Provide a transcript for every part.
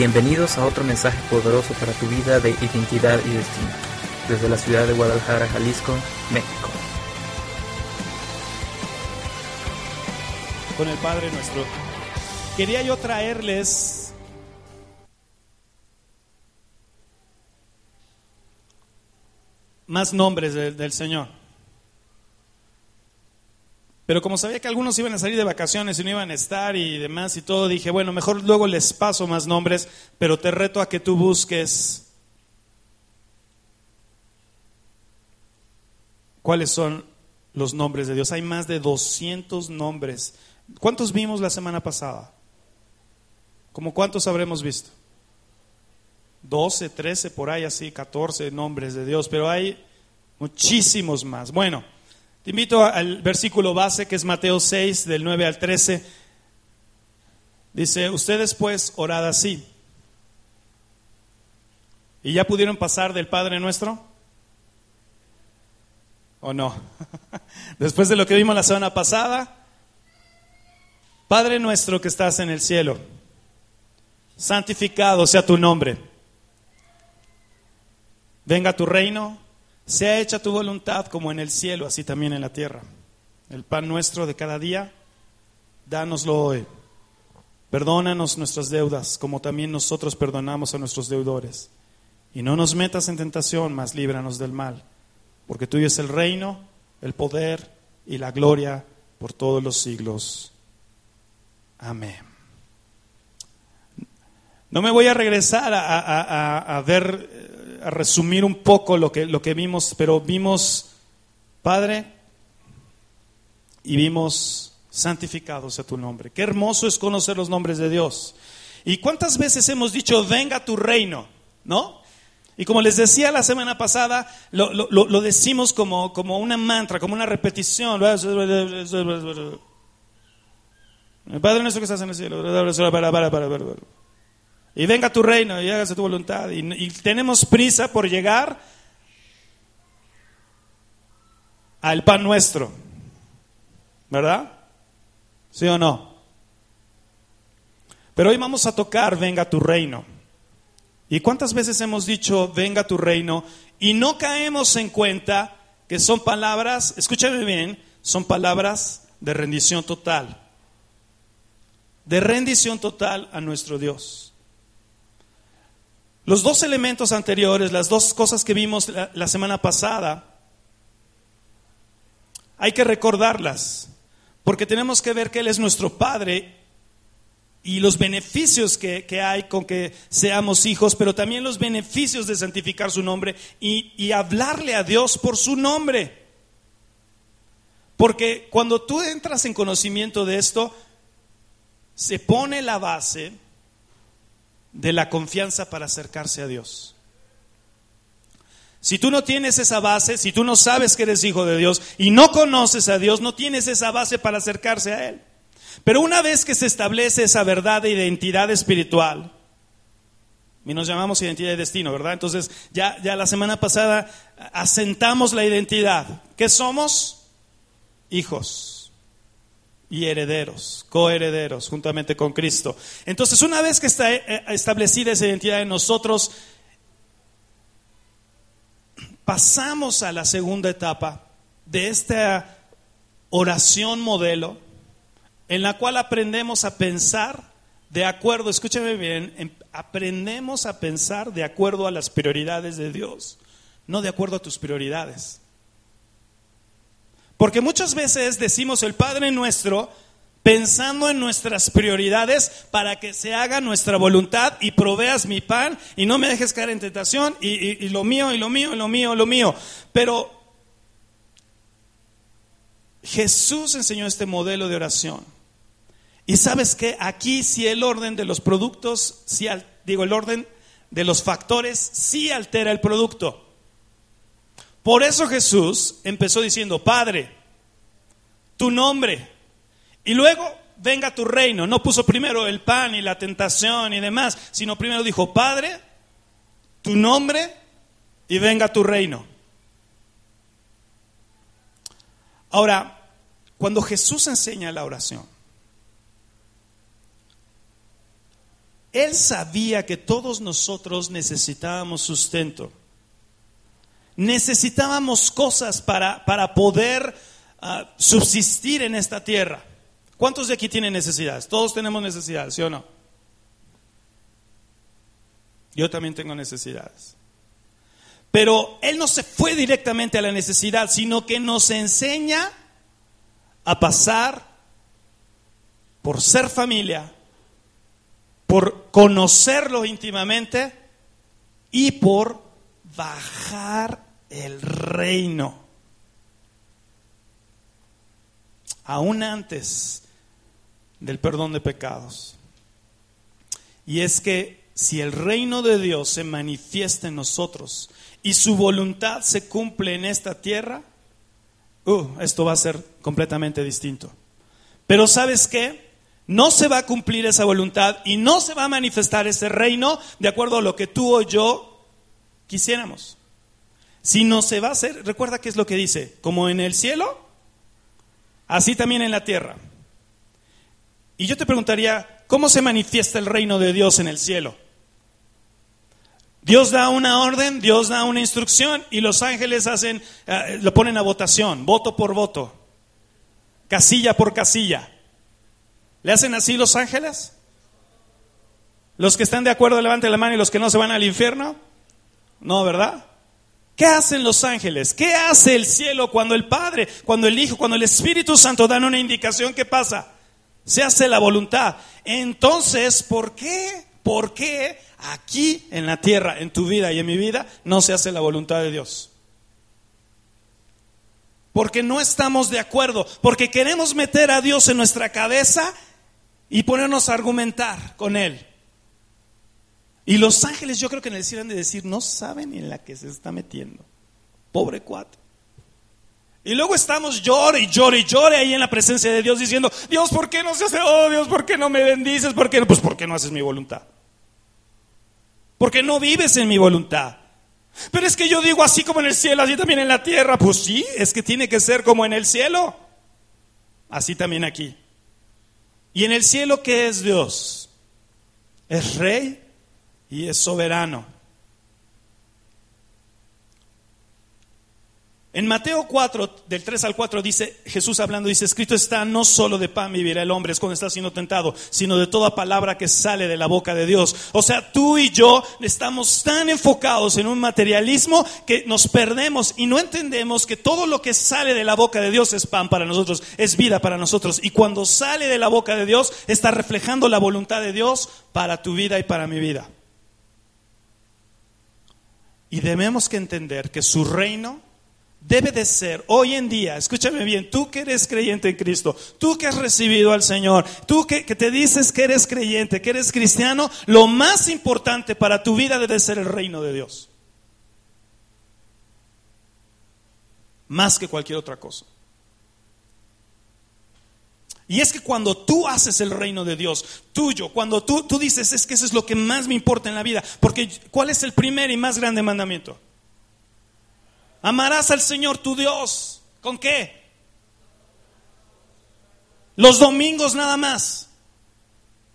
Bienvenidos a otro mensaje poderoso para tu vida de identidad y destino, desde la ciudad de Guadalajara, Jalisco, México. Con el Padre nuestro. Quería yo traerles más nombres de- del Señor. Pero como sabía que algunos iban a salir de vacaciones y no iban a estar y demás y todo, dije, bueno, mejor luego les paso más nombres, pero te reto a que tú busques cuáles son los nombres de Dios. Hay más de 200 nombres. ¿Cuántos vimos la semana pasada? ¿Cómo cuántos habremos visto? 12, 13, por ahí así, 14 nombres de Dios, pero hay muchísimos más. Bueno, te invito al versículo base que es Mateo 6, del 9 al 13. Dice, ustedes pues orad así. ¿Y ya pudieron pasar del Padre nuestro? ¿O no? Después de lo que vimos la semana pasada, Padre nuestro que estás en el cielo, santificado sea tu nombre. Venga tu reino, sea hecha tu voluntad como en el cielo, así también en la tierra. El pan nuestro de cada día, dánoslo hoy. Perdónanos nuestras deudas, como también nosotros perdonamos a nuestros deudores. Y no nos metas en tentación, mas líbranos del mal. Porque tuyo es el reino, el poder y la gloria por todos los siglos. Amén. No me voy a regresar a, a- a- ver, eh, a resumir un poco lo que, lo que vimos, pero vimos Padre y vimos santificado sea tu nombre. Qué hermoso es conocer los nombres de Dios. ¿Y cuántas veces hemos dicho, venga tu reino? ¿No? Y como les decía la semana pasada, lo, lo- decimos como, como una mantra, como una repetición. Padre nuestro que estás en el cielo. Y venga tu reino y hágase tu voluntad. Y, y tenemos prisa por llegar al pan nuestro. ¿Verdad? ¿Sí o no? Pero hoy vamos a tocar Venga tu reino. ¿Y cuántas veces hemos dicho Venga tu reino y no caemos en cuenta que son palabras, escúchame bien, son palabras de rendición total. De rendición total a nuestro Dios. Los dos elementos anteriores, las dos cosas que vimos la, semana pasada, hay que recordarlas, porque tenemos que ver que Él es nuestro Padre y los beneficios que, que hay con que seamos hijos, pero también los beneficios de santificar su nombre y, y hablarle a Dios por su nombre. Porque cuando tú entras en conocimiento de esto, se pone la base de la confianza para acercarse a Dios. Si tú no tienes esa base, si tú no sabes que eres hijo de Dios y no conoces a Dios, no tienes esa base para acercarse a Él. Pero una vez que se establece esa verdad de identidad espiritual, y nos llamamos identidad y destino, ¿verdad? Entonces, ya, ya la semana pasada asentamos la identidad. ¿Qué somos? Hijos y herederos, coherederos, juntamente con Cristo. Entonces, una vez que está eh, establecida esa identidad en nosotros, pasamos a la segunda etapa de esta oración modelo en la cual aprendemos a pensar de acuerdo, escúchame bien, em- aprendemos a pensar de acuerdo a las prioridades de Dios, no de acuerdo a tus prioridades. Porque muchas veces decimos el Padre nuestro pensando en nuestras prioridades para que se haga nuestra voluntad y proveas mi pan y no me dejes caer en tentación y, y- lo mío y lo mío y lo mío y lo mío. Pero Jesús enseñó este modelo de oración. Y sabes que aquí sí el orden de los productos, sí digo el orden de los factores, sí altera el producto. Por eso Jesús empezó diciendo, Padre, tu nombre, y luego venga tu reino. No puso primero el pan y la tentación y demás, sino primero dijo, Padre, tu nombre y venga tu reino. Ahora, cuando Jesús enseña la oración, Él sabía que todos nosotros necesitábamos sustento. Necesitábamos cosas para, para poder uh, subsistir en esta tierra. ¿Cuántos de aquí tienen necesidades? Todos tenemos necesidades, ¿sí o no? Yo también tengo necesidades. Pero Él no se fue directamente a la necesidad, sino que nos enseña a pasar por ser familia, por conocerlo íntimamente y por bajar el reino. Aún antes del perdón de pecados. Y es que si el reino de Dios se manifiesta en nosotros y su voluntad se cumple en esta tierra, uh, esto va a ser completamente distinto. Pero ¿sabes qué? No se va a cumplir esa voluntad y no se va a manifestar ese reino de acuerdo a lo que tú o yo quisiéramos. Si no se va a hacer, recuerda qué es lo que dice, como en el cielo, así también en la tierra. Y yo te preguntaría, ¿cómo se manifiesta el reino de Dios en el cielo? Dios da una orden, Dios da una instrucción y los ángeles hacen, eh, lo ponen a votación, voto por voto, casilla por casilla. ¿Le hacen así los ángeles? ¿Los que están de acuerdo levanten la mano y los que no se van al infierno? No, ¿verdad? ¿Qué hacen los ángeles? ¿Qué hace el cielo cuando el Padre, cuando el Hijo, cuando el Espíritu Santo dan una indicación? ¿Qué pasa? Se hace la voluntad. Entonces, ¿por qué? ¿Por qué aquí en la tierra, en tu vida y en mi vida, no se hace la voluntad de Dios? Porque no estamos de acuerdo, porque queremos meter a Dios en nuestra cabeza y ponernos a argumentar con Él. Y los ángeles yo creo que en el cielo han de decir, no saben en la que se está metiendo. Pobre cuate. Y luego estamos llore y llore y llore ahí en la presencia de Dios diciendo, Dios, ¿por qué no se hace? Oh, Dios, ¿por qué no me bendices? ¿Por qué no? Pues porque no haces mi voluntad. Porque no vives en mi voluntad. Pero es que yo digo así como en el cielo, así también en la tierra. Pues sí, es que tiene que ser como en el cielo. Así también aquí. ¿Y en el cielo qué es Dios? Es rey y es soberano. En Mateo 4, del 3 al 4, dice Jesús hablando, dice, escrito está, no solo de pan vivirá el hombre, es cuando está siendo tentado, sino de toda palabra que sale de la boca de Dios. O sea, tú y yo estamos tan enfocados en un materialismo que nos perdemos y no entendemos que todo lo que sale de la boca de Dios es pan para nosotros, es vida para nosotros. Y cuando sale de la boca de Dios, está reflejando la voluntad de Dios para tu vida y para mi vida. Y debemos que entender que su reino debe de ser hoy en día, escúchame bien, tú que eres creyente en Cristo, tú que has recibido al Señor, tú que, te dices que eres creyente, que eres cristiano, lo más importante para tu vida debe ser el reino de Dios. Más que cualquier otra cosa. Y es que cuando tú haces el reino de Dios tuyo, cuando tú, tú dices, es que eso es lo que más me importa en la vida, porque ¿cuál es el primer y más grande mandamiento? Amarás al Señor tu Dios. ¿Con qué? Los domingos nada más.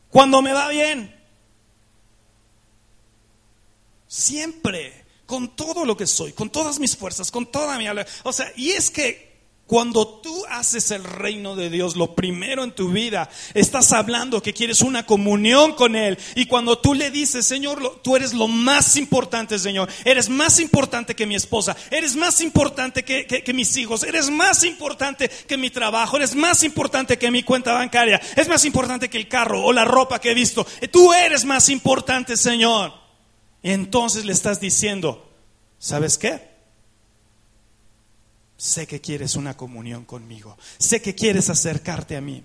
Cuando me va bien. Siempre. Con todo lo que soy, con todas mis fuerzas, con toda mi... O sea, y es que cuando tú haces el reino de Dios, lo primero en tu vida, estás hablando que quieres una comunión con Él. Y cuando tú le dices, Señor, tú eres lo más importante, Señor. Eres más importante que mi esposa. Eres más importante que, que, mis hijos. Eres más importante que mi trabajo. Eres más importante que mi cuenta bancaria. Es más importante que el carro o la ropa que he visto. Tú eres más importante, Señor. entonces le estás diciendo, ¿sabes qué? Sé que quieres una comunión conmigo, sé que quieres acercarte a mí.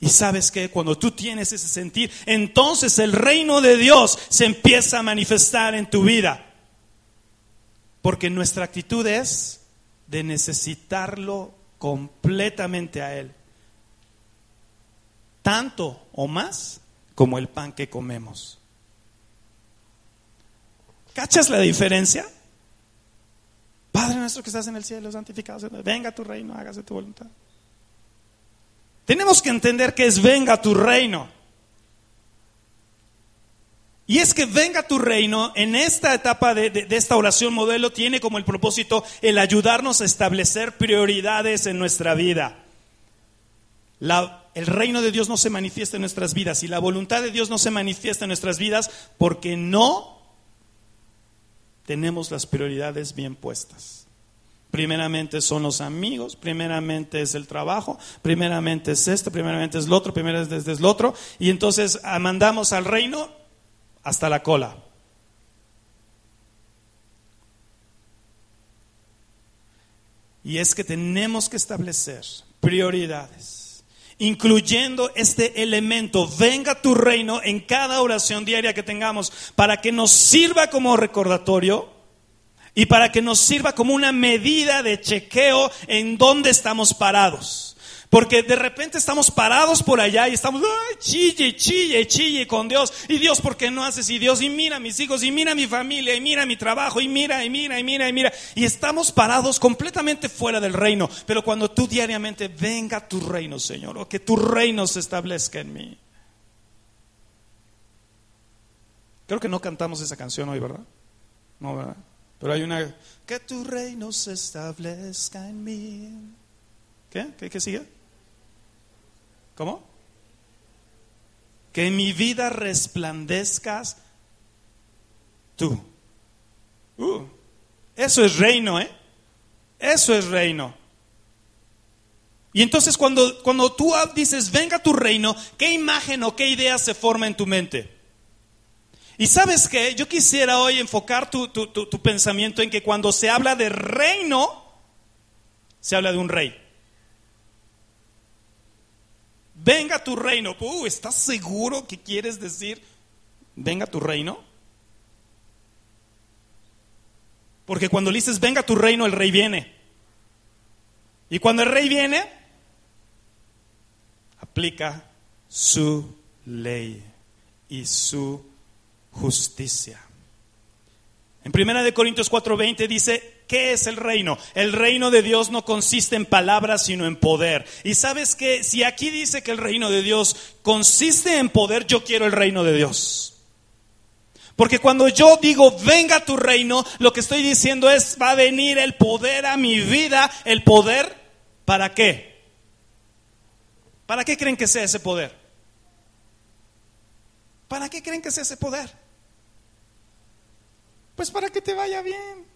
Y sabes que cuando tú tienes ese sentir, entonces el reino de Dios se empieza a manifestar en tu vida. Porque nuestra actitud es de necesitarlo completamente a Él. Tanto o más como el pan que comemos. ¿Cachas la diferencia? Padre nuestro que estás en el cielo, santificado venga tu reino, hágase tu voluntad. Tenemos que entender que es venga tu reino. Y es que venga tu reino en esta etapa de, de, esta oración modelo tiene como el propósito el ayudarnos a establecer prioridades en nuestra vida. El reino de Dios no se manifiesta en nuestras vidas y la voluntad de Dios no se manifiesta en nuestras vidas porque no tenemos las prioridades bien puestas. Primeramente son los amigos, primeramente es el trabajo, primeramente es esto, primeramente es lo otro, primeramente es lo otro. Y entonces mandamos al reino hasta la cola. Y es que tenemos que establecer prioridades, incluyendo este elemento, venga tu reino en cada oración diaria que tengamos, para que nos sirva como recordatorio y para que nos sirva como una medida de chequeo en dónde estamos parados. Porque de repente estamos parados por allá y estamos, ay, chille, chille, chille con Dios. Y Dios, ¿por qué no haces? Y Dios, y mira a mis hijos, y mira a mi familia, y mira mi trabajo, y mira, y mira, y mira, y mira. Y estamos parados completamente fuera del reino. Pero cuando tú diariamente, venga tu reino, Señor, o que tu reino se establezca en mí. Creo que no cantamos esa canción hoy, ¿verdad? No, ¿verdad? Pero hay una, que tu reino se establezca en mí. ¿Qué? ¿Qué, qué sigue? ¿Cómo? Que en mi vida resplandezcas tú. Uh, eso es reino, ¿eh? Eso es reino. Y entonces cuando, cuando tú dices, venga tu reino, ¿qué imagen o qué idea se forma en tu mente? Y sabes qué, yo quisiera hoy enfocar tu, tu, tu pensamiento en que cuando se habla de reino, se habla de un rey. Venga tu reino. Uh, ¿Estás seguro que quieres decir, venga tu reino? Porque cuando le dices, venga tu reino, el rey viene. Y cuando el rey viene, aplica su ley y su justicia. En Primera de Corintios 4:20 dice, ¿Qué es el reino? El reino de Dios no consiste en palabras, sino en poder. Y sabes que si aquí dice que el reino de Dios consiste en poder, yo quiero el reino de Dios. Porque cuando yo digo, venga tu reino, lo que estoy diciendo es, va a venir el poder a mi vida. ¿El poder para qué? ¿Para qué creen que sea ese poder? ¿Para qué creen que sea ese poder? Pues para que te vaya bien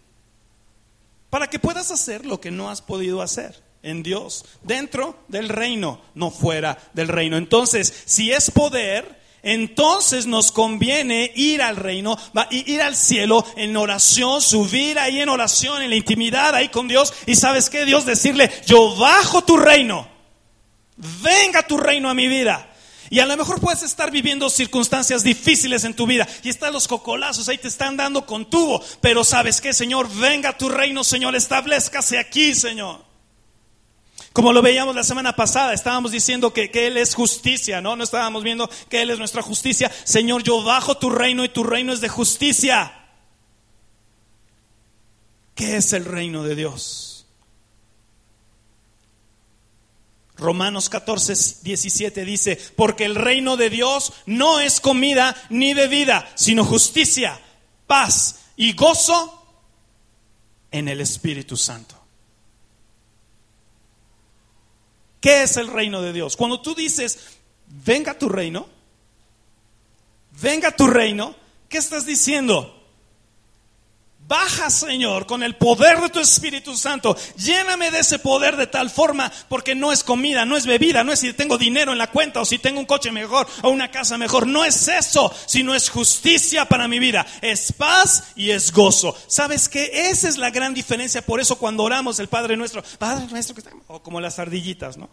para que puedas hacer lo que no has podido hacer en Dios, dentro del reino, no fuera del reino. Entonces, si es poder, entonces nos conviene ir al reino, ir al cielo en oración, subir ahí en oración, en la intimidad ahí con Dios. Y sabes qué, Dios decirle, yo bajo tu reino, venga tu reino a mi vida. Y a lo mejor puedes estar viviendo circunstancias difíciles en tu vida y están los cocolazos ahí te están dando con tubo, pero sabes que Señor, venga tu reino, Señor, establezcase aquí, Señor. Como lo veíamos la semana pasada, estábamos diciendo que, que, Él es justicia, ¿no? No estábamos viendo que Él es nuestra justicia. Señor, yo bajo tu reino y tu reino es de justicia. ¿Qué es el reino de Dios? Romanos 14, 17 dice, porque el reino de Dios no es comida ni bebida, sino justicia, paz y gozo en el Espíritu Santo. ¿Qué es el reino de Dios? Cuando tú dices, venga tu reino, venga tu reino, ¿qué estás diciendo? Baja, Señor, con el poder de tu Espíritu Santo. Lléname de ese poder de tal forma, porque no es comida, no es bebida, no es si tengo dinero en la cuenta o si tengo un coche mejor o una casa mejor. No es eso, sino es justicia para mi vida. Es paz y es gozo. ¿Sabes qué? Esa es la gran diferencia. Por eso cuando oramos el Padre nuestro, Padre nuestro que está, o como las ardillitas, ¿no?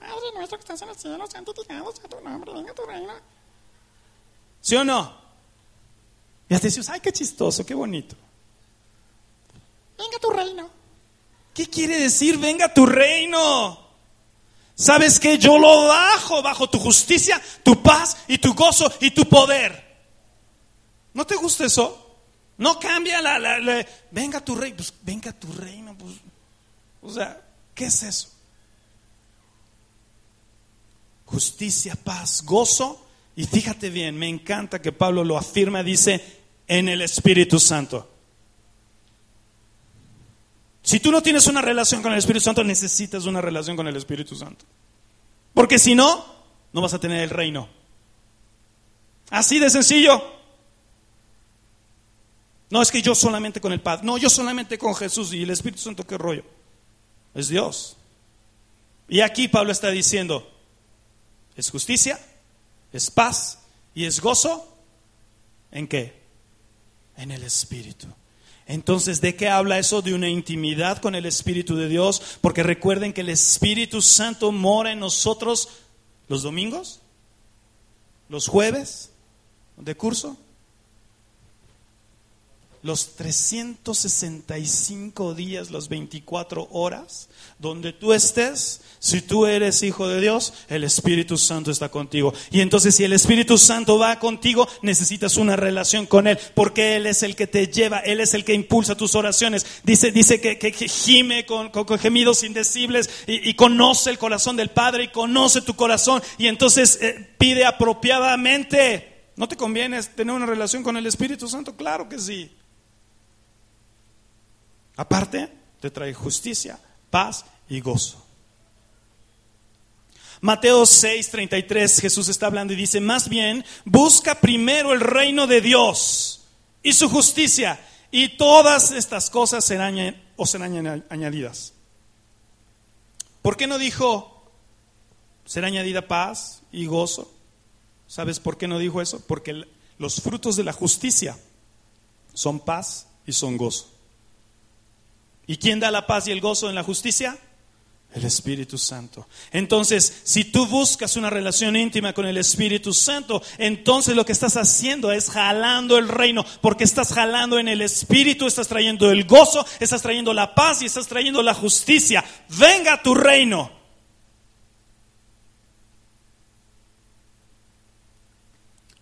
Padre nuestro que estás en el cielo, santificado sea tu nombre, venga tu reino. ¿Sí o no? Y hasta decimos, ay, qué chistoso, qué bonito venga tu reino. ¿Qué quiere decir venga tu reino? ¿Sabes que yo lo bajo bajo tu justicia, tu paz y tu gozo y tu poder? ¿No te gusta eso? No cambia la, la, venga tu reino, pues venga tu reino, pues, o sea, ¿qué es eso? Justicia, paz, gozo Y fíjate bien, me encanta que Pablo lo afirma, dice, en el Espíritu Santo. Si tú no tienes una relación con el Espíritu Santo, necesitas una relación con el Espíritu Santo. Porque si no, no vas a tener el reino. Así de sencillo. No es que yo solamente con el Padre, no, yo solamente con Jesús y el Espíritu Santo, qué rollo. Es Dios. Y aquí Pablo está diciendo, es justicia, es paz y es gozo. ¿En qué? En el Espíritu. Entonces, ¿de qué habla eso? De una intimidad con el Espíritu de Dios. Porque recuerden que el Espíritu Santo mora en nosotros los domingos, los jueves de curso, los 365 días, las 24 horas, donde tú estés, si tú eres hijo de Dios, el Espíritu Santo está contigo. Y entonces si el Espíritu Santo va contigo, necesitas una relación con Él, porque Él es el que te lleva, Él es el que impulsa tus oraciones. Dice, dice que, gime con, gemidos indecibles y, conoce el corazón del Padre y conoce tu corazón. Y entonces eh, pide apropiadamente. ¿No te conviene tener una relación con el Espíritu Santo? Claro que sí. Aparte, te trae justicia, paz y gozo. Mateo 6:33 Jesús está hablando y dice, más bien, busca primero el reino de Dios y su justicia y todas estas cosas serán, o serán añadidas. ¿Por qué no dijo, será añadida paz y gozo? ¿Sabes por qué no dijo eso? Porque los frutos de la justicia son paz y son gozo. ¿Y quién da la paz y el gozo en la justicia? El Espíritu Santo. Entonces, si tú buscas una relación íntima con el Espíritu Santo, entonces lo que estás haciendo es jalando el reino, porque estás jalando en el Espíritu, estás trayendo el gozo, estás trayendo la paz y estás trayendo la justicia. Venga tu reino.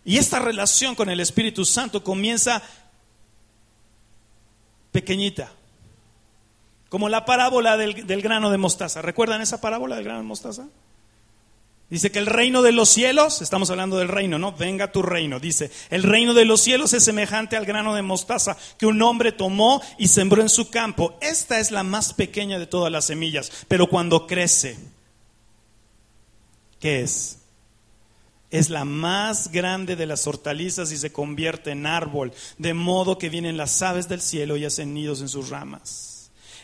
Y esta relación con el Espíritu Santo comienza pequeñita. Como la parábola del, grano de mostaza. ¿Recuerdan esa parábola del grano de mostaza? Dice que el reino de los cielos, estamos hablando del reino, ¿no? Venga tu reino. Dice, el reino de los cielos es semejante al grano de mostaza que un hombre tomó y sembró en su campo. Esta es la más pequeña de todas las semillas, pero cuando crece, ¿qué es? Es la más grande de las hortalizas y se convierte en árbol, de modo que vienen las aves del cielo y hacen nidos en sus ramas.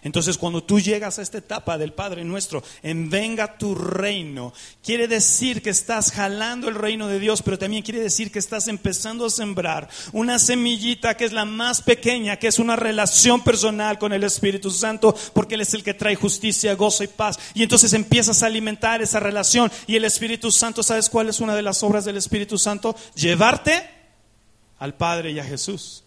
Entonces cuando tú llegas a esta etapa del Padre nuestro, en venga tu reino, quiere decir que estás jalando el reino de Dios, pero también quiere decir que estás empezando a sembrar una semillita que es la más pequeña, que es una relación personal con el Espíritu Santo, porque Él es el que trae justicia, gozo y paz. Y entonces empiezas a alimentar esa relación y el Espíritu Santo, ¿sabes cuál es una de las obras del Espíritu Santo? Llevarte al Padre y a Jesús.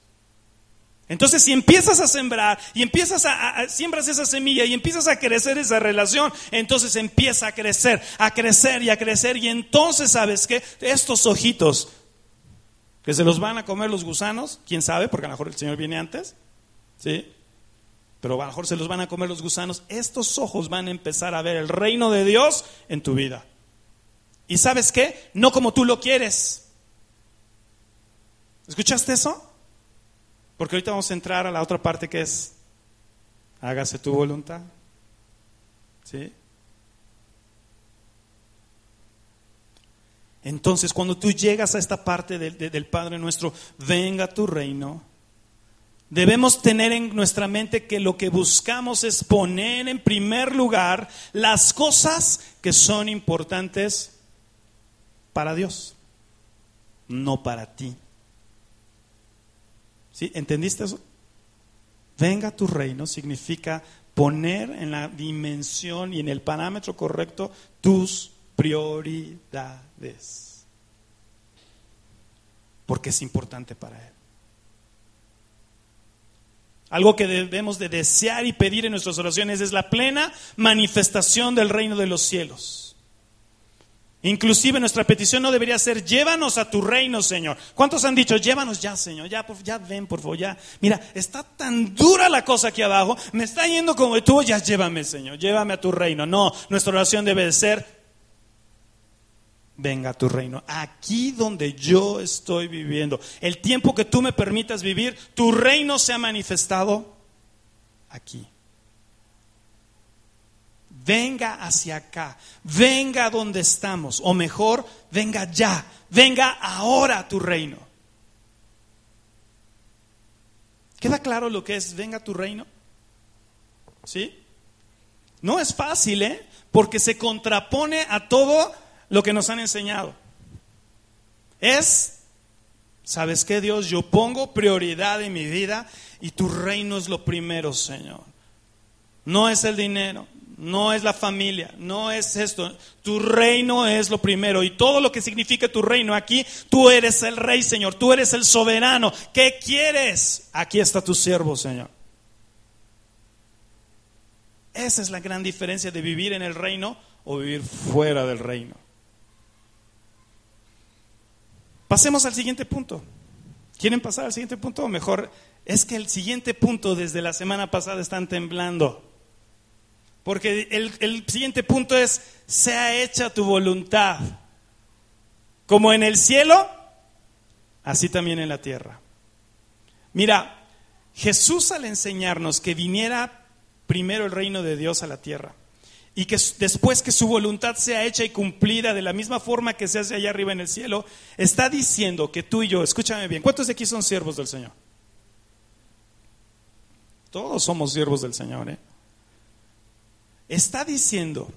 Entonces, si empiezas a sembrar y empiezas a, siembras esa semilla y empiezas a crecer esa relación, entonces empieza a crecer, a crecer y a crecer. Y entonces, ¿sabes qué? Estos ojitos que se los van a comer los gusanos, quién sabe, porque a lo mejor el Señor viene antes, ¿sí? Pero a lo mejor se los van a comer los gusanos. Estos ojos van a empezar a ver el reino de Dios en tu vida. ¿Y sabes qué? No como tú lo quieres. ¿Escuchaste eso? Porque ahorita vamos a entrar a la otra parte que es, hágase tu voluntad. ¿Sí? Entonces, cuando tú llegas a esta parte del, del Padre nuestro, venga tu reino, debemos tener en nuestra mente que lo que buscamos es poner en primer lugar las cosas que son importantes para Dios, no para ti. ¿Sí? ¿Entendiste eso? Venga tu reino significa poner en la dimensión y en el parámetro correcto tus prioridades. Porque es importante para Él. Algo que debemos de desear y pedir en nuestras oraciones es la plena manifestación del reino de los cielos. Inclusive nuestra petición no debería ser, llévanos a tu reino, Señor. ¿Cuántos han dicho, llévanos ya, Señor? Ya, ya ven, por favor, ya. Mira, está tan dura la cosa aquí abajo, me está yendo como tú, ya llévame, Señor, llévame a tu reino. No, nuestra oración debe de ser, venga tu reino. Aquí donde yo estoy viviendo, el tiempo que tú me permitas vivir, tu reino se ha manifestado aquí. Venga hacia acá, venga donde estamos, o mejor, venga ya, venga ahora tu reino. ¿Queda claro lo que es venga tu reino? ¿Sí? No es fácil, ¿eh? Porque se contrapone a todo lo que nos han enseñado. Es, ¿sabes qué, Dios? Yo pongo prioridad en mi vida y tu reino es lo primero, Señor. No es el dinero, no es la familia, no es esto. Tu reino es lo primero y todo lo que significa tu reino aquí, tú eres el rey, Señor, tú eres el soberano. ¿Qué quieres? Aquí está tu siervo, Señor. Esa es la gran diferencia de vivir en el reino o vivir fuera del reino. Pasemos al siguiente punto. ¿Quieren pasar al siguiente punto? O mejor, es que el siguiente punto desde la semana pasada están temblando. Porque el, siguiente punto es, sea hecha tu voluntad. Como en el cielo, así también en la tierra. Mira, Jesús al enseñarnos que viniera primero el reino de Dios a la tierra y que después que su voluntad sea hecha y cumplida de la misma forma que se hace allá arriba en el cielo, está diciendo que tú y yo, escúchame bien, ¿cuántos de aquí son siervos del Señor? Todos somos siervos del Señor, ¿eh? Está diciendo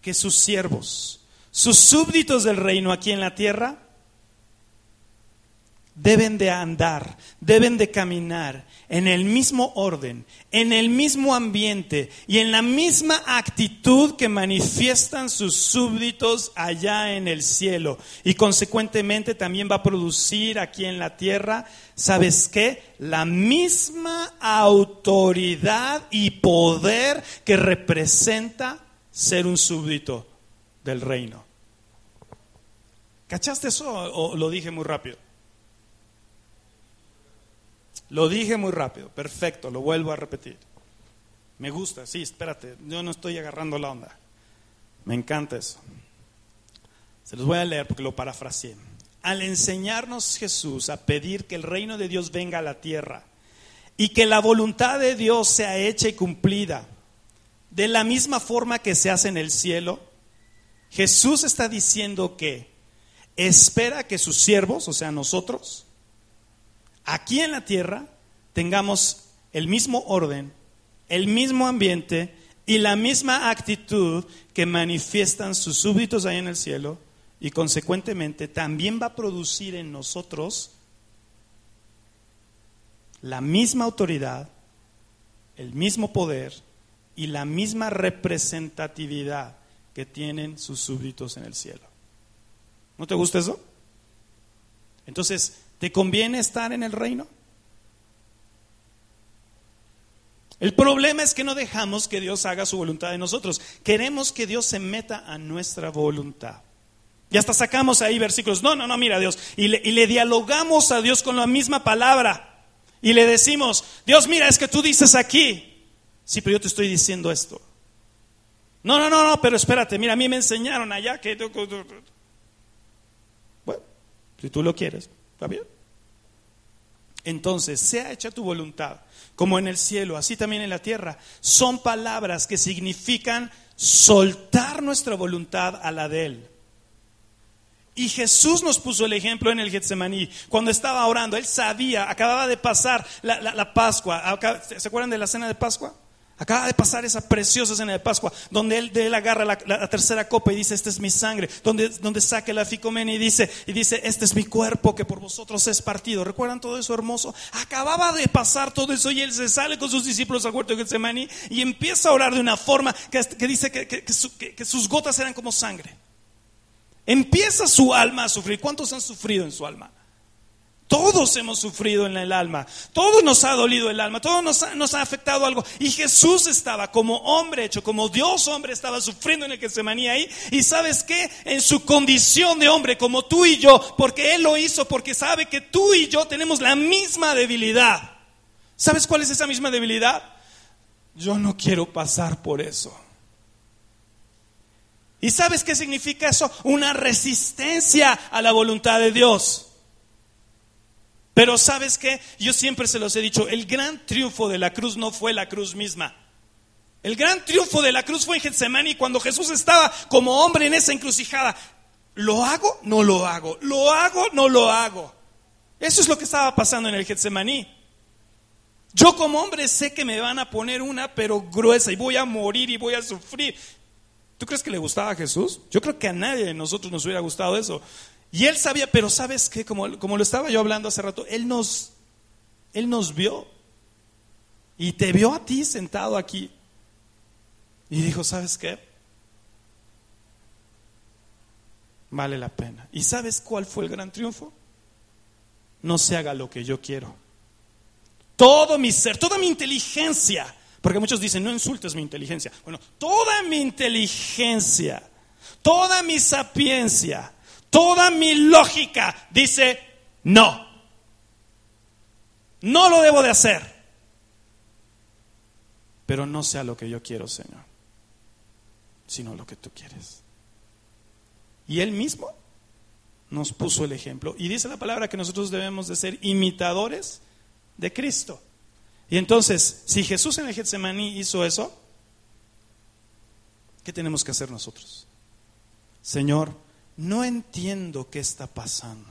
que sus siervos, sus súbditos del reino aquí en la tierra, deben de andar, deben de caminar en el mismo orden, en el mismo ambiente y en la misma actitud que manifiestan sus súbditos allá en el cielo. Y consecuentemente también va a producir aquí en la tierra, ¿sabes qué? La misma autoridad y poder que representa ser un súbdito del reino. ¿Cachaste eso o lo dije muy rápido? Lo dije muy rápido, perfecto, lo vuelvo a repetir. Me gusta, sí, espérate, yo no estoy agarrando la onda. Me encanta eso. Se los voy a leer porque lo parafraseé. Al enseñarnos Jesús a pedir que el reino de Dios venga a la tierra y que la voluntad de Dios sea hecha y cumplida de la misma forma que se hace en el cielo, Jesús está diciendo que espera que sus siervos, o sea, nosotros, aquí en la tierra tengamos el mismo orden, el mismo ambiente y la misma actitud que manifiestan sus súbditos ahí en el cielo y consecuentemente también va a producir en nosotros la misma autoridad, el mismo poder y la misma representatividad que tienen sus súbditos en el cielo. ¿No te gusta eso? Entonces, ¿Te conviene estar en el reino? El problema es que no dejamos que Dios haga su voluntad en nosotros. Queremos que Dios se meta a nuestra voluntad. Y hasta sacamos ahí versículos. No, no, no, mira Dios. Y le, y le dialogamos a Dios con la misma palabra. Y le decimos, Dios, mira, es que tú dices aquí. Sí, pero yo te estoy diciendo esto. No, no, no, no, pero espérate, mira, a mí me enseñaron allá que... Bueno, si tú lo quieres. ¿Está bien? Entonces, sea hecha tu voluntad, como en el cielo, así también en la tierra. Son palabras que significan soltar nuestra voluntad a la de Él. Y Jesús nos puso el ejemplo en el Getsemaní. Cuando estaba orando, Él sabía, acababa de pasar la, la Pascua. ¿Se acuerdan de la cena de Pascua? Acaba de pasar esa preciosa cena de Pascua, donde él, él agarra la, tercera copa y dice, esta es mi sangre, donde, donde saca la ficomena y dice, y dice, este es mi cuerpo que por vosotros es partido. ¿Recuerdan todo eso hermoso? Acababa de pasar todo eso y él se sale con sus discípulos al huerto de Getsemaní y empieza a orar de una forma que, dice que, que sus gotas eran como sangre. Empieza su alma a sufrir. ¿Cuántos han sufrido en su alma? Todos hemos sufrido en el alma, todo nos ha dolido el alma, todo nos ha, nos ha, afectado algo. Y Jesús estaba como hombre hecho, como Dios hombre, estaba sufriendo en el que se manía ahí. Y sabes qué? En su condición de hombre, como tú y yo, porque Él lo hizo, porque sabe que tú y yo tenemos la misma debilidad. ¿Sabes cuál es esa misma debilidad? Yo no quiero pasar por eso. ¿Y sabes qué significa eso? Una resistencia a la voluntad de Dios. Pero sabes qué? Yo siempre se los he dicho, el gran triunfo de la cruz no fue la cruz misma. El gran triunfo de la cruz fue en Getsemaní cuando Jesús estaba como hombre en esa encrucijada. ¿Lo hago? No lo hago. ¿Lo hago? No lo hago. Eso es lo que estaba pasando en el Getsemaní. Yo como hombre sé que me van a poner una, pero gruesa, y voy a morir y voy a sufrir. ¿Tú crees que le gustaba a Jesús? Yo creo que a nadie de nosotros nos hubiera gustado eso. Y él sabía, pero sabes que como, como lo estaba yo hablando hace rato, él nos, él nos vio. Y te vio a ti sentado aquí. Y dijo, ¿sabes qué? Vale la pena. ¿Y sabes cuál fue el gran triunfo? No se haga lo que yo quiero. Todo mi ser, toda mi inteligencia, porque muchos dicen, no insultes mi inteligencia. Bueno, toda mi inteligencia, toda mi sapiencia, Toda mi lógica dice, no, no lo debo de hacer. Pero no sea lo que yo quiero, Señor, sino lo que tú quieres. Y Él mismo nos puso el ejemplo. Y dice la palabra que nosotros debemos de ser imitadores de Cristo. Y entonces, si Jesús en el Getsemaní hizo eso, ¿qué tenemos que hacer nosotros? Señor, no entiendo qué está pasando.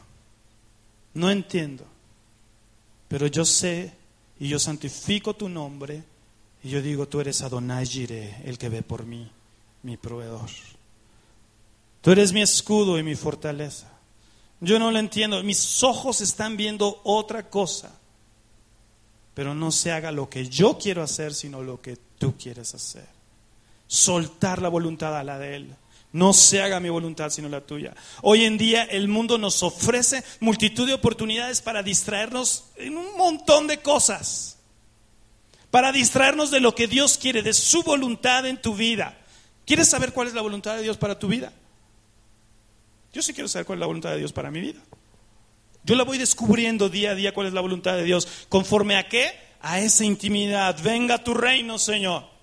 No entiendo. Pero yo sé y yo santifico tu nombre y yo digo, tú eres Adonai Jireh, el que ve por mí, mi proveedor. Tú eres mi escudo y mi fortaleza. Yo no lo entiendo. Mis ojos están viendo otra cosa. Pero no se haga lo que yo quiero hacer, sino lo que tú quieres hacer. Soltar la voluntad a la de Él. No se haga mi voluntad sino la tuya. Hoy en día el mundo nos ofrece multitud de oportunidades para distraernos en un montón de cosas. Para distraernos de lo que Dios quiere, de su voluntad en tu vida. ¿Quieres saber cuál es la voluntad de Dios para tu vida? Yo sí quiero saber cuál es la voluntad de Dios para mi vida. Yo la voy descubriendo día a día cuál es la voluntad de Dios. ¿Conforme a qué? A esa intimidad. Venga tu reino, Señor.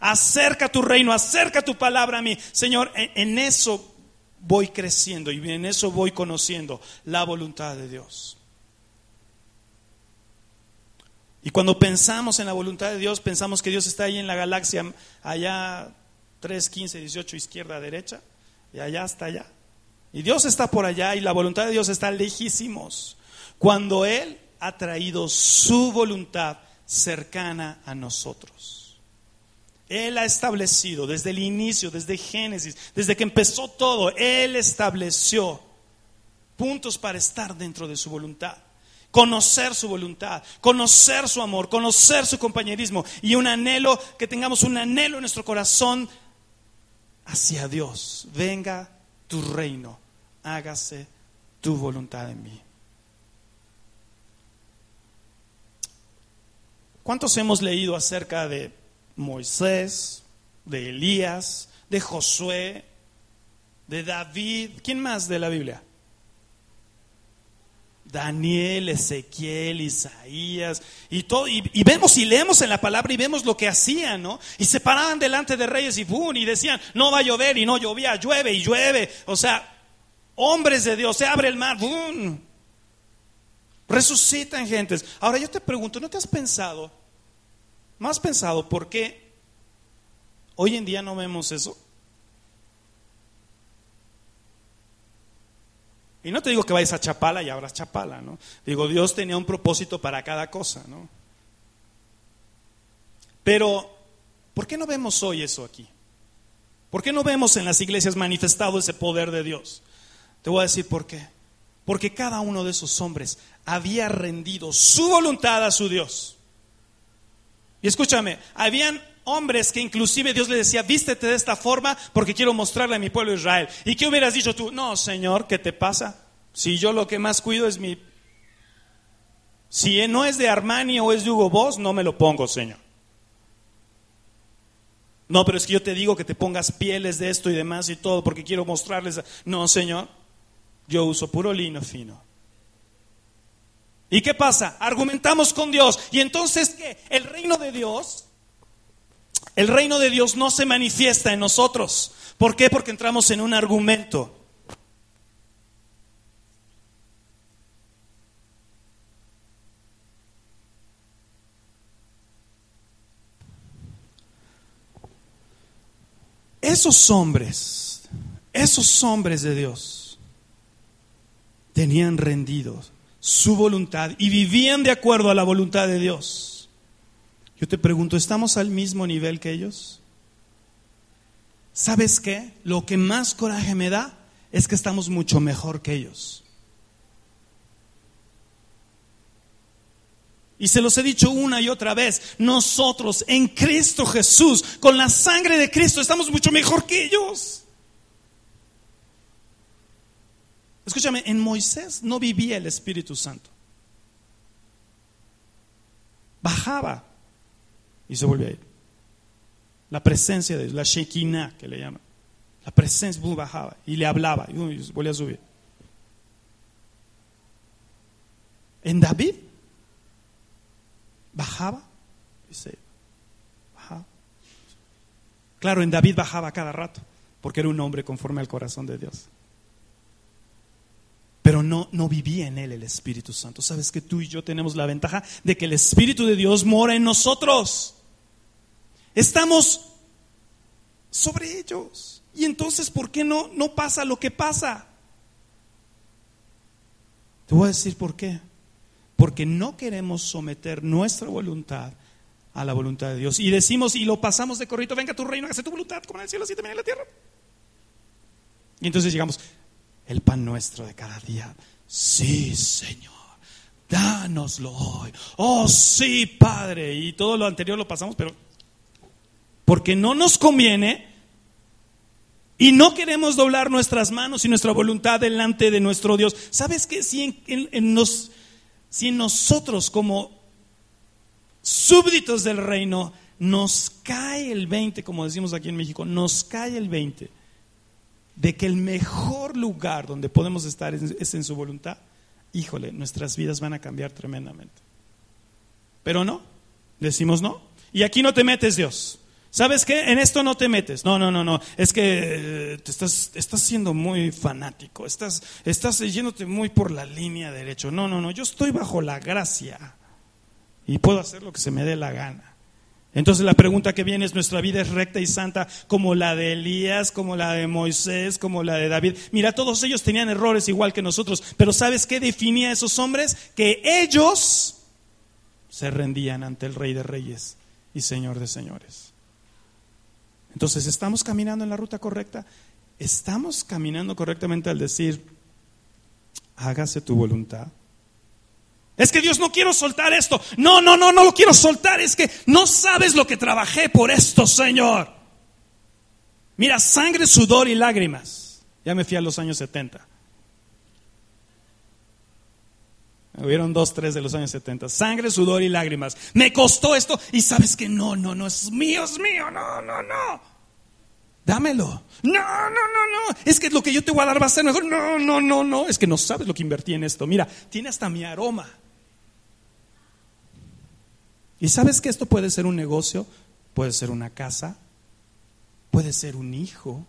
Acerca tu reino, acerca tu palabra a mí. Señor, en, eso voy creciendo y en eso voy conociendo la voluntad de Dios. Y cuando pensamos en la voluntad de Dios, pensamos que Dios está ahí en la galaxia, allá 3, 15, 18, izquierda, derecha, y allá está allá. Y Dios está por allá y la voluntad de Dios está lejísimos. Cuando Él ha traído su voluntad cercana a nosotros. Él ha establecido desde el inicio, desde Génesis, desde que empezó todo, Él estableció puntos para estar dentro de su voluntad. Conocer su voluntad, conocer su amor, conocer su compañerismo y un anhelo, que tengamos un anhelo en nuestro corazón hacia Dios. Venga tu reino, hágase tu voluntad en mí. ¿Cuántos hemos leído acerca de Moisés, de Elías, de Josué, de David. ¿Quién más de la Biblia? Daniel, Ezequiel, Isaías, y todo, y, vemos y leemos en la palabra y vemos lo que hacían, ¿no? Y se paraban delante de reyes y ¡bum! y decían, no va a llover, y no llovía, llueve y llueve. O sea, hombres de Dios, se abre el mar, ¡bum! Resucitan gentes. Ahora yo te pregunto, ¿no te has pensado ¿Más pensado por qué hoy en día no vemos eso? Y no te digo que vayas a Chapala y abras Chapala, ¿no? Digo, Dios tenía un propósito para cada cosa, ¿no? Pero, ¿por qué no vemos hoy eso aquí? ¿Por qué no vemos en las iglesias manifestado ese poder de Dios? Te voy a decir por qué. Porque cada uno de esos hombres había rendido su voluntad a su Dios. Y escúchame, habían hombres que inclusive Dios le decía, vístete de esta forma porque quiero mostrarle a mi pueblo Israel. ¿Y qué hubieras dicho tú? No, Señor, ¿qué te pasa? Si yo lo que más cuido es mi... Si no es de Armani o es de Hugo Boss, no me lo pongo, Señor. No, pero es que yo te digo que te pongas pieles de esto y demás y todo porque quiero mostrarles. No, Señor, yo uso puro lino fino. ¿Y qué pasa? Argumentamos con Dios. Y entonces, ¿qué? El reino de Dios, El reino de Dios no se manifiesta en nosotros. ¿Por qué? Porque entramos en un argumento. Esos hombres, esos hombres de Dios, tenían rendidos su voluntad y vivían de acuerdo a la voluntad de Dios. Yo te pregunto, ¿estamos al mismo nivel que ellos? ¿Sabes qué? Lo que más coraje me da es que estamos mucho mejor que ellos. Y se los he dicho una y otra vez, nosotros en Cristo Jesús, con la sangre de Cristo, estamos mucho mejor que ellos. Escúchame, en Moisés no vivía el Espíritu Santo. Bajaba y se volvía a ir. La presencia de Dios, la Shekinah que le llaman. La presencia bajaba y le hablaba y volvía a subir. En David bajaba y se bajaba. Claro, en David bajaba cada rato, porque era un hombre conforme al corazón de Dios. No, no vivía en él el Espíritu Santo. Sabes que tú y yo tenemos la ventaja de que el Espíritu de Dios mora en nosotros. Estamos sobre ellos. Y entonces, ¿por qué no, no pasa lo que pasa? Te voy a decir por qué porque no queremos someter nuestra voluntad a la voluntad de Dios. Y decimos y lo pasamos de corrito, venga tu reino, hágase tu voluntad, como en el cielo, así también en la tierra. Y entonces llegamos, el pan nuestro de cada día. Sí, Señor, dánoslo hoy. Oh, sí, Padre. Y todo lo anterior lo pasamos, pero porque no nos conviene y no queremos doblar nuestras manos y nuestra voluntad delante de nuestro Dios. ¿Sabes qué? Si en, nos si nosotros como súbditos del reino nos cae el 20, como decimos aquí en México, nos cae el 20 de que el mejor lugar donde podemos estar es en su voluntad, híjole, nuestras vidas van a cambiar tremendamente. Pero no, decimos no. Y aquí no te metes Dios. ¿Sabes qué? En esto no te metes. No, no, no, no. Es que eh, te estás, estás siendo muy fanático. Estás, estás yéndote muy por la línea derecha. No, no, no. Yo estoy bajo la gracia. Y puedo hacer lo que se me dé la gana. Entonces la pregunta que viene es, ¿nuestra vida es recta y santa como la de Elías, como la de Moisés, como la de David? Mira, todos ellos tenían errores igual que nosotros, pero ¿sabes qué definía a esos hombres? Que ellos se rendían ante el Rey de Reyes y Señor de Señores. Entonces, ¿estamos caminando en la ruta correcta? ¿Estamos caminando correctamente al decir, hágase tu voluntad? Es que Dios no quiero soltar esto. No, no, no, no lo quiero soltar. Es que no sabes lo que trabajé por esto, Señor. Mira, sangre, sudor y lágrimas. Ya me fui a los años 70. Hubieron dos, tres de los años 70. Sangre, sudor y lágrimas. Me costó esto. Y sabes que no, no, no, es mío, es mío. No, no, no. Dámelo. No, no, no, no. Es que lo que yo te voy a dar va a ser mejor. No, no, no, no. Es que no sabes lo que invertí en esto. Mira, tiene hasta mi aroma. Y sabes que esto puede ser un negocio, puede ser una casa, puede ser un hijo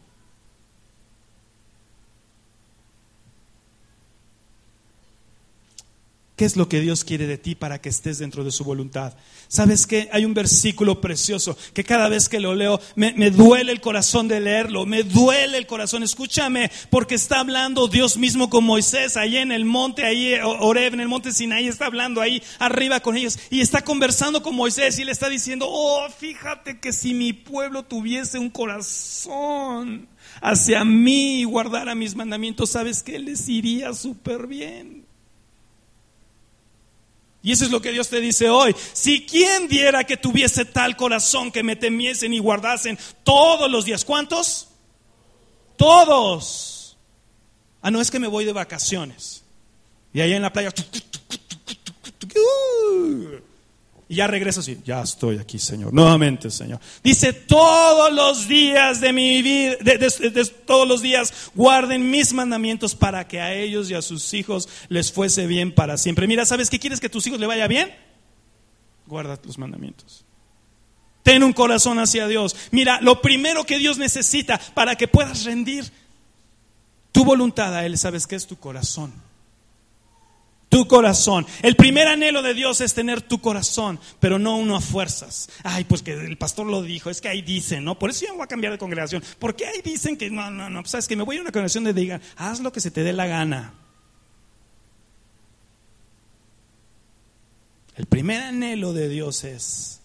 ¿Qué es lo que Dios quiere de ti para que estés dentro de su voluntad? ¿Sabes qué? Hay un versículo precioso que cada vez que lo leo me, duele el corazón de leerlo, me duele el corazón. Escúchame, porque está hablando Dios mismo con Moisés ahí en el monte, ahí Oreb, en el monte Sinaí, está hablando ahí arriba con ellos y está conversando con Moisés y le está diciendo, oh, fíjate que si mi pueblo tuviese un corazón hacia mí y guardara mis mandamientos, ¿sabes qué? Les iría súper bien. Y eso es lo que Dios te dice hoy. Si quien diera que tuviese tal corazón que me temiesen y guardasen todos los días. ¿Cuántos? Todos. Ah, no es que me voy de vacaciones. Y allá en la playa. Y ya regreso así, ya estoy aquí, Señor, nuevamente, Señor. Dice, todos los días de mi vida, de, todos los días, guarden mis mandamientos para que a ellos y a sus hijos les fuese bien para siempre. Mira, ¿sabes qué quieres que a tus hijos le vaya bien? Guarda los mandamientos Ten un corazón hacia Dios. Mira, lo primero que Dios necesita para que puedas rendir tu voluntad a Él, ¿sabes qué es tu corazón? Tu corazón. El primer anhelo de Dios es tener tu corazón, pero no uno a fuerzas. Ay, pues que el pastor lo dijo, es que ahí dicen, ¿no? Por eso yo voy a cambiar de congregación. Porque ahí dicen que no, no, no, sabes que me voy a una congregación de digan, haz lo que se te dé la gana. El primer anhelo de Dios es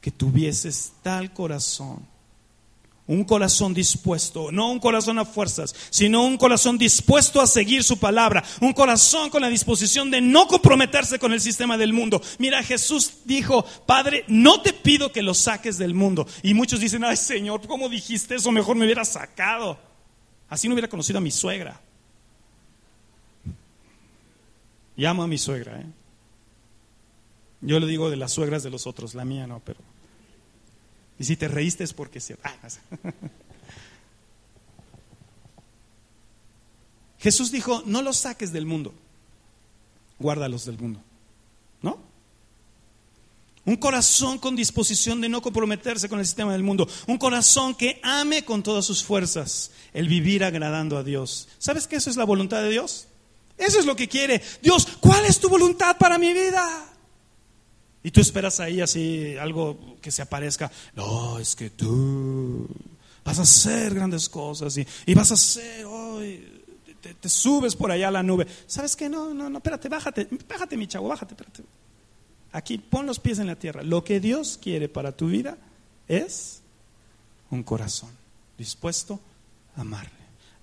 que tuvieses tal corazón un corazón dispuesto, no un corazón a fuerzas, sino un corazón dispuesto a seguir su palabra, un corazón con la disposición de no comprometerse con el sistema del mundo. Mira, Jesús dijo, Padre, no te pido que lo saques del mundo. Y muchos dicen, ay Señor, ¿cómo dijiste eso? Mejor me hubiera sacado. Así no hubiera conocido a mi suegra. Llamo a mi suegra. ¿eh? Yo le digo de las suegras de los otros, la mía no, pero... Y si te reíste es porque sí. Ah, Jesús dijo, no los saques del mundo, guárdalos del mundo. ¿No? Un corazón con disposición de no comprometerse con el sistema del mundo. Un corazón que ame con todas sus fuerzas el vivir agradando a Dios. ¿Sabes que eso es la voluntad de Dios? Eso es lo que quiere. Dios, ¿cuál es tu voluntad para mi vida? Y tú esperas ahí así algo que se aparezca. No, es que tú vas a hacer grandes cosas y, vas a hacer, hoy te, subes por allá a la nube. ¿Sabes qué? No, no, no, espérate, bájate, bájate mi chavo, bájate, espérate. Aquí pon los pies en la tierra. Lo que Dios quiere para tu vida es un corazón dispuesto a amarle,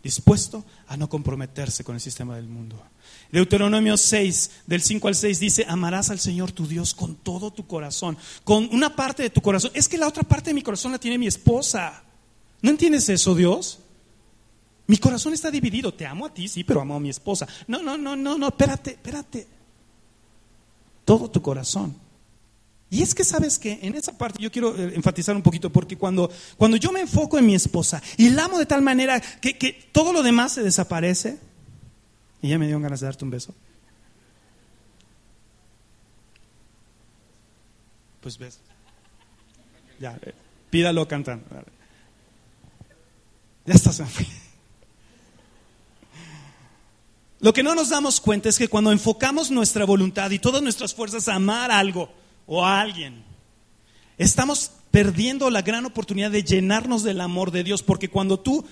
dispuesto a no comprometerse con el sistema del mundo. Deuteronomio 6, del 5 al 6 dice, amarás al Señor tu Dios con todo tu corazón, con una parte de tu corazón. Es que la otra parte de mi corazón la tiene mi esposa. ¿No entiendes eso, Dios? Mi corazón está dividido. Te amo a ti, sí, pero amo a mi esposa. No, no, no, no, no, espérate, espérate. Todo tu corazón. Y es que sabes que en esa parte yo quiero eh, enfatizar un poquito, porque cuando, cuando yo me enfoco en mi esposa y la amo de tal manera que, que todo lo demás se desaparece, y ya me dio ganas de darte un beso. Pues ves. Ya, eh, pídalo cantando. Ya estás. Lo que no nos damos cuenta es que cuando enfocamos nuestra voluntad y todas nuestras fuerzas a amar algo o a alguien, estamos perdiendo la gran oportunidad de llenarnos del amor de Dios, porque cuando tú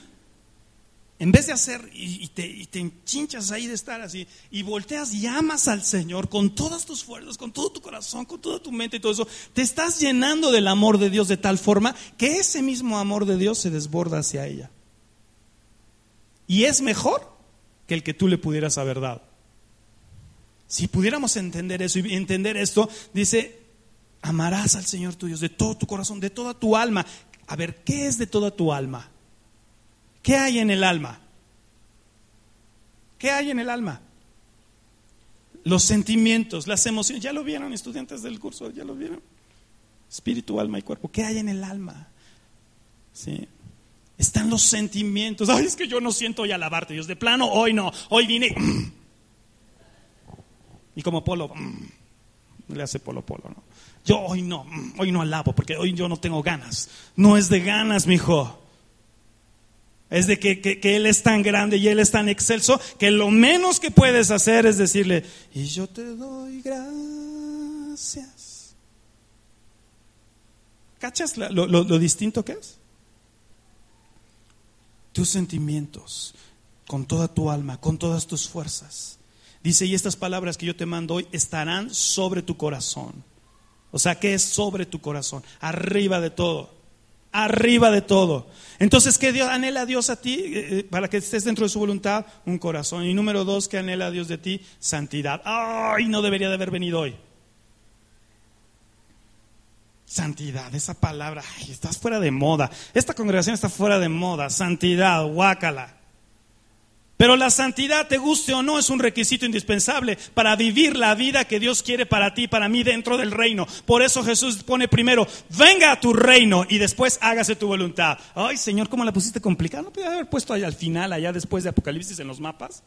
en vez de hacer y, te, y, enchinchas ahí de estar así y volteas y amas al Señor con todas tus fuerzas, con todo tu corazón, con toda tu mente y todo eso, te estás llenando del amor de Dios de tal forma que ese mismo amor de Dios se desborda hacia ella. Y es mejor que el que tú le pudieras haber dado. Si pudiéramos entender eso y entender esto, dice, amarás al Señor tu Dios de todo tu corazón, de toda tu alma. A ver, ¿qué es de toda tu alma? ¿Qué hay en el alma? ¿Qué hay en el alma? Los sentimientos, las emociones. ¿Ya lo vieron estudiantes del curso? ¿Ya lo vieron? Espíritu, alma y cuerpo. ¿Qué hay en el alma? ¿Sí? Están los sentimientos. Ay, es que yo no siento hoy alabarte, Dios. De plano, hoy no. Hoy vine. Y como polo, le hace polo polo, ¿no? Yo hoy no, hoy no alabo porque hoy yo no tengo ganas. No es de ganas, mi hijo. Es de que, Él es tan grande y Él es tan excelso que lo menos que puedes hacer es decirle, y yo te doy gracias. ¿Cachas lo, lo distinto que es? Tus sentimientos, con toda tu alma, con todas tus fuerzas. Dice, y estas palabras que yo te mando hoy estarán sobre tu corazón. O sea, ¿qué es sobre tu corazón? Arriba de todo arriba de todo. Entonces, ¿qué Dios, anhela Dios a ti eh, eh, para que estés dentro de su voluntad? Un corazón. Y número dos, ¿qué anhela Dios de ti? Santidad. ¡Ay! No debería de haber venido hoy. Santidad, esa palabra, ay, estás fuera de moda. Esta congregación está fuera de moda. Santidad, guácala. Pero la santidad, te guste o no, es un requisito indispensable para vivir la vida que Dios quiere para ti, para mí dentro del reino. Por eso Jesús pone primero, venga a tu reino y después hágase tu voluntad. Ay, Señor, ¿cómo la pusiste complicada? ¿No podía haber puesto allá al final, allá después de Apocalipsis en los mapas?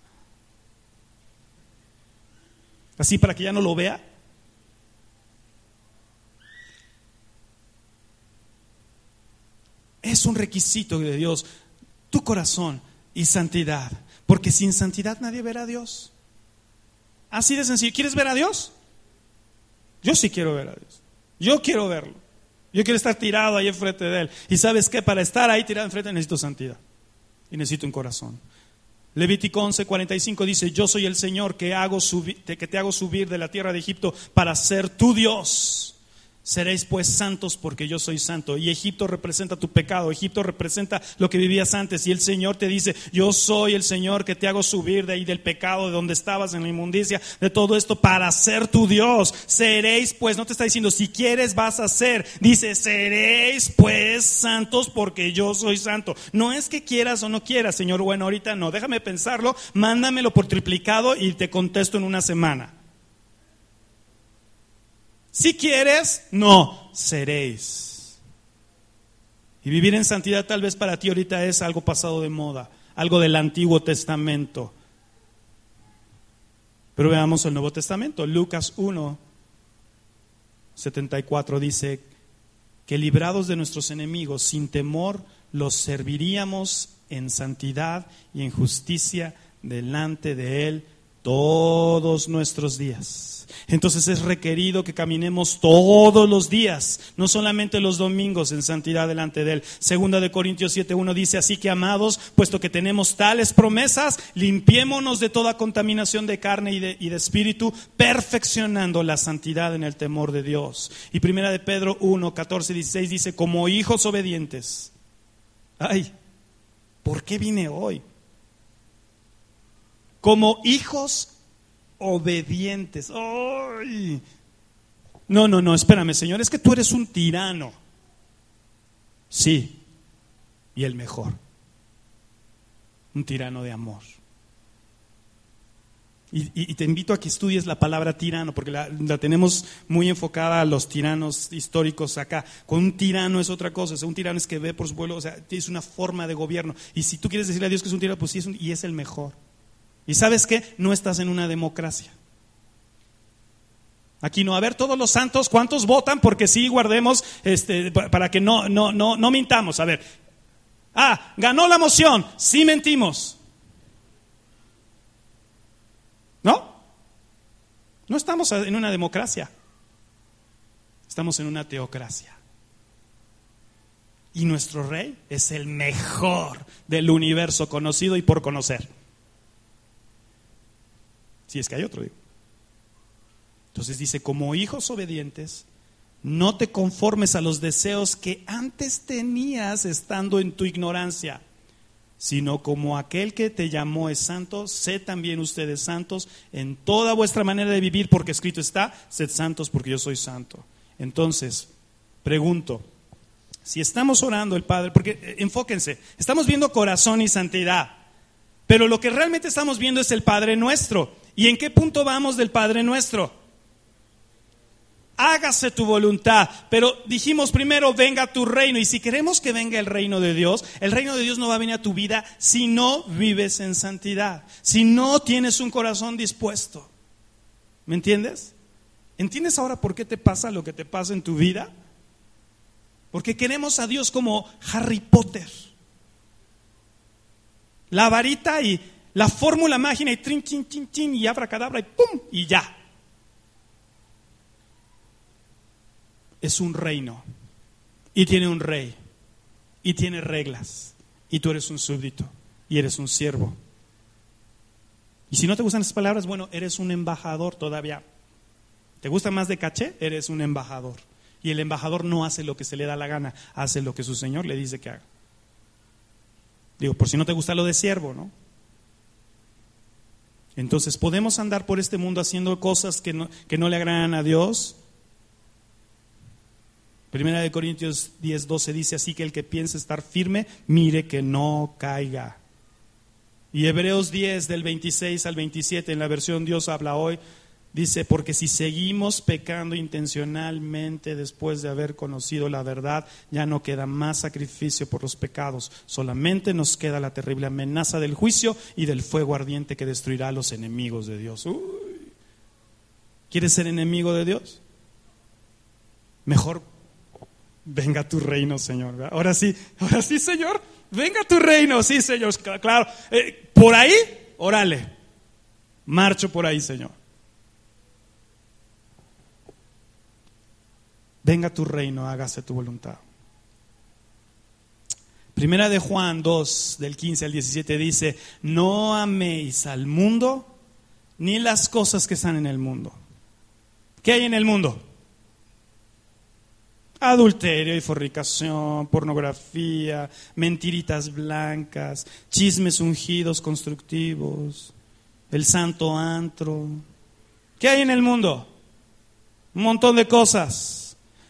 Así para que ya no lo vea. Es un requisito de Dios, tu corazón y santidad. Porque sin santidad nadie verá a Dios. Así de sencillo. ¿Quieres ver a Dios? Yo sí quiero ver a Dios. Yo quiero verlo. Yo quiero estar tirado ahí enfrente de Él. Y sabes qué, para estar ahí tirado enfrente necesito santidad. Y necesito un corazón. Levítico 11:45 dice, yo soy el Señor que, hago que te hago subir de la tierra de Egipto para ser tu Dios. Seréis pues santos porque yo soy santo. Y Egipto representa tu pecado, Egipto representa lo que vivías antes. Y el Señor te dice, yo soy el Señor que te hago subir de ahí del pecado, de donde estabas, en la inmundicia, de todo esto, para ser tu Dios. Seréis pues, no te está diciendo, si quieres vas a ser. Dice, seréis pues santos porque yo soy santo. No es que quieras o no quieras, Señor. Bueno, ahorita no, déjame pensarlo, mándamelo por triplicado y te contesto en una semana. Si quieres, no, seréis. Y vivir en santidad tal vez para ti ahorita es algo pasado de moda, algo del Antiguo Testamento. Pero veamos el Nuevo Testamento. Lucas 1, 74 dice que librados de nuestros enemigos, sin temor, los serviríamos en santidad y en justicia delante de Él todos nuestros días. Entonces es requerido que caminemos todos los días, no solamente los domingos en santidad delante de Él. Segunda de Corintios 7.1 dice, así que amados, puesto que tenemos tales promesas, limpiémonos de toda contaminación de carne y de, y espíritu, perfeccionando la santidad en el temor de Dios. Y primera de Pedro 1, 14, 16 dice, como hijos obedientes. Ay, ¿por qué vine hoy? Como hijos obedientes. ¡Ay! No, no, no, espérame, Señor, es que tú eres un tirano. Sí, y el mejor. Un tirano de amor. Y, te invito a que estudies la palabra tirano, porque la, tenemos muy enfocada a los tiranos históricos acá. Con un tirano es otra cosa, un tirano es que ve por su pueblo, o sea, es una forma de gobierno. Y si tú quieres decirle a Dios que es un tirano, pues sí, y es el mejor. Y sabes qué? No estás en una democracia. Aquí no, a ver, todos los santos, ¿cuántos votan? Porque sí guardemos, este, para que no, no, no, no mintamos. A ver, ah, ganó la moción, sí mentimos. ¿No? No estamos en una democracia, estamos en una teocracia. Y nuestro rey es el mejor del universo conocido y por conocer. Si es que hay otro, digo. Entonces dice, como hijos obedientes, no te conformes a los deseos que antes tenías estando en tu ignorancia, sino como aquel que te llamó es santo, sé también ustedes santos en toda vuestra manera de vivir, porque escrito está, sed santos porque yo soy santo. Entonces, pregunto, si estamos orando el Padre, porque eh, enfóquense, estamos viendo corazón y santidad, pero lo que realmente estamos viendo es el Padre nuestro. ¿Y en qué punto vamos del Padre nuestro? Hágase tu voluntad. Pero dijimos primero, venga tu reino. Y si queremos que venga el reino de Dios, el reino de Dios no va a venir a tu vida si no vives en santidad, si no tienes un corazón dispuesto. ¿Me entiendes? ¿Entiendes ahora por qué te pasa lo que te pasa en tu vida? Porque queremos a Dios como Harry Potter. La varita y la fórmula mágica y trin, tin, tin, tin, y cadabra y pum, y ya. Es un reino y tiene un rey y tiene reglas y tú eres un súbdito y eres un siervo. Y si no te gustan esas palabras, bueno, eres un embajador todavía. ¿Te gusta más de caché? Eres un embajador. Y el embajador no hace lo que se le da la gana, hace lo que su señor le dice que haga. Digo, por si no te gusta lo de siervo, ¿no? Entonces, ¿podemos andar por este mundo haciendo cosas que no, que no le agradan a Dios? Primera de Corintios 10, 12 dice así que el que piense estar firme, mire que no caiga. Y Hebreos 10 del 26 al 27 en la versión Dios habla hoy, Dice, porque si seguimos pecando intencionalmente después de haber conocido la verdad, ya no queda más sacrificio por los pecados, solamente nos queda la terrible amenaza del juicio y del fuego ardiente que destruirá a los enemigos de Dios. ¿Quieres ser enemigo de Dios? Mejor venga tu reino, Señor. Ahora sí, ahora sí, Señor, venga tu reino, sí, Señor, claro. Eh, por ahí, órale, marcho por ahí, Señor. Venga tu reino, hágase tu voluntad. Primera de Juan 2, del 15 al 17 dice, no améis al mundo ni las cosas que están en el mundo. ¿Qué hay en el mundo? Adulterio y fornicación, pornografía, mentiritas blancas, chismes ungidos constructivos, el santo antro. ¿Qué hay en el mundo? Un montón de cosas.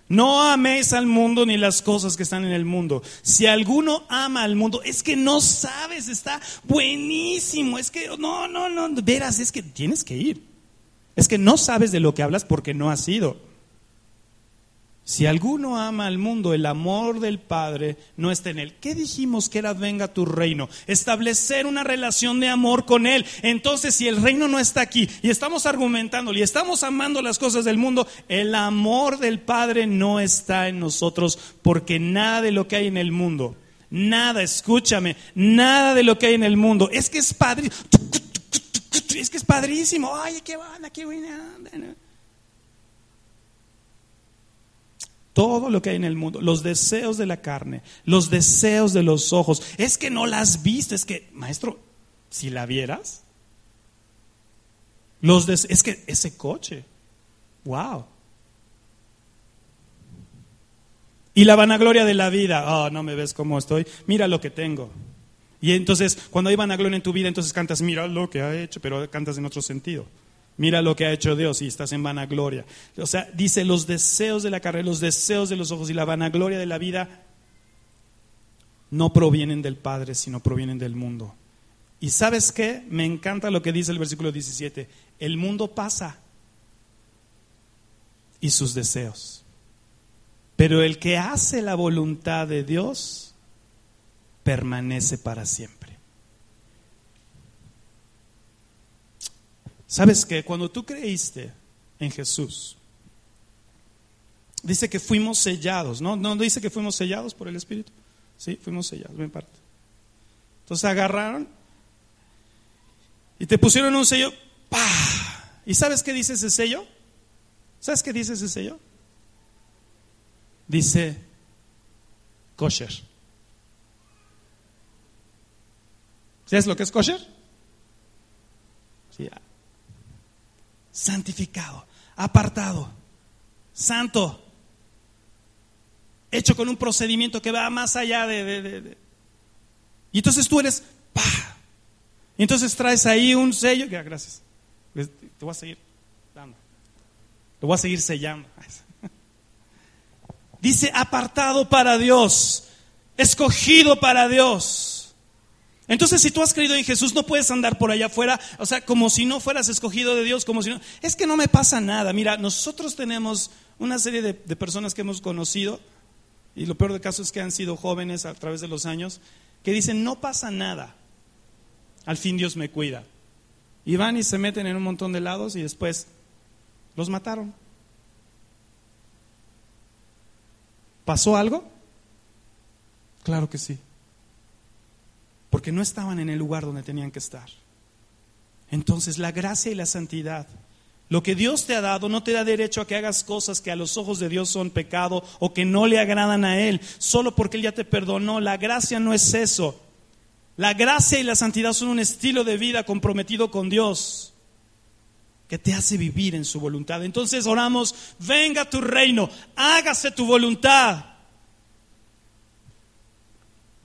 No améis al mundo ni las cosas que están en el mundo. Si alguno ama al mundo, es que no sabes, está buenísimo. Es que, no, no, no, verás, es que tienes que ir. Es que no sabes de lo que hablas porque no has ido. Si alguno ama al mundo, el amor del Padre no está en él. ¿Qué dijimos que era venga tu reino? Establecer una relación de amor con Él. Entonces, si el reino no está aquí y estamos argumentando y estamos amando las cosas del mundo, el amor del Padre no está en nosotros porque nada de lo que hay en el mundo, nada, escúchame, nada de lo que hay en el mundo, es que es padre, es que es padrísimo, ay, qué van, qué buena todo lo que hay en el mundo, los deseos de la carne, los deseos de los ojos. Es que no las has visto, es que, maestro, si la vieras, los es que ese coche, wow. Y la vanagloria de la vida, oh, no me ves cómo estoy, mira lo que tengo. Y entonces, cuando hay vanagloria en tu vida, entonces cantas, mira lo que ha hecho, pero cantas en otro sentido. Mira lo que ha hecho Dios y estás en vanagloria. O sea, dice los deseos de la carrera, los deseos de los ojos y la vanagloria de la vida no provienen del Padre, sino provienen del mundo. Y sabes qué? Me encanta lo que dice el versículo 17. El mundo pasa y sus deseos. Pero el que hace la voluntad de Dios permanece para siempre. ¿Sabes que Cuando tú creíste en Jesús, dice que fuimos sellados, ¿no? ¿No dice que fuimos sellados por el Espíritu? Sí, fuimos sellados, ven parte. Entonces agarraron y te pusieron un sello, ¡pah! ¿Y sabes qué dice ese sello? ¿Sabes qué dice ese sello? Dice kosher. ¿Sabes lo que es kosher? Sí, santificado, apartado, santo, hecho con un procedimiento que va más allá de... Y entonces tú eres. Y entonces traes ahí un sello, ya, gracias, te voy a seguir dando, te voy a seguir sellando. Dice apartado para Dios, escogido para Dios. Entonces, si tú has creído en Jesús, no puedes andar por allá afuera, o sea, como si no fueras escogido de Dios, como si no... Es que no me pasa nada. Mira, nosotros tenemos una serie de, personas que hemos conocido, y lo peor de caso es que han sido jóvenes a través de los años, que dicen, no pasa nada, al fin Dios me cuida. Y van y se meten en un montón de lados y después los mataron. ¿Pasó algo? Claro que sí porque no estaban en el lugar donde tenían que estar. Entonces la gracia y la santidad, lo que Dios te ha dado no te da derecho a que hagas cosas que a los ojos de Dios son pecado o que no le agradan a Él, solo porque Él ya te perdonó. La gracia no es eso. La gracia y la santidad son un estilo de vida comprometido con Dios que te hace vivir en su voluntad. Entonces oramos, venga tu reino, hágase tu voluntad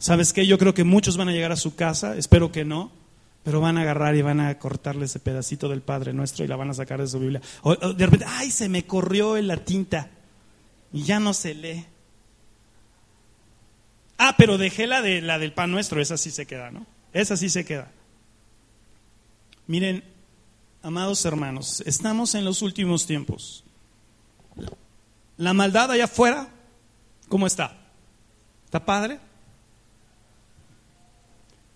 ¿Sabes qué? Yo creo que muchos van a llegar a su casa, espero que no, pero van a agarrar y van a cortarle ese pedacito del Padre Nuestro y la van a sacar de su Biblia. De repente, ay, se me corrió en la tinta y ya no se lee. Ah, pero dejé la, de, la del pan nuestro, esa sí se queda, ¿no? Esa sí se queda. Miren, amados hermanos, estamos en los últimos tiempos. La maldad allá afuera, ¿cómo está? ¿Está padre?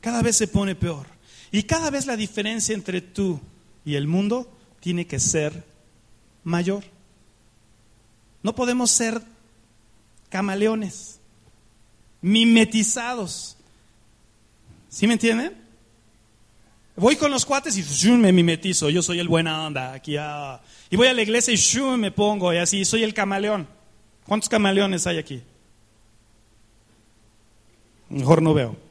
Cada vez se pone peor. Y cada vez la diferencia entre tú y el mundo tiene que ser mayor. No podemos ser camaleones, mimetizados. ¿Sí me entienden? Voy con los cuates y shum, me mimetizo, yo soy el buena onda, aquí ah. y voy a la iglesia y shum, me pongo y así, soy el camaleón. ¿Cuántos camaleones hay aquí? Mejor no veo.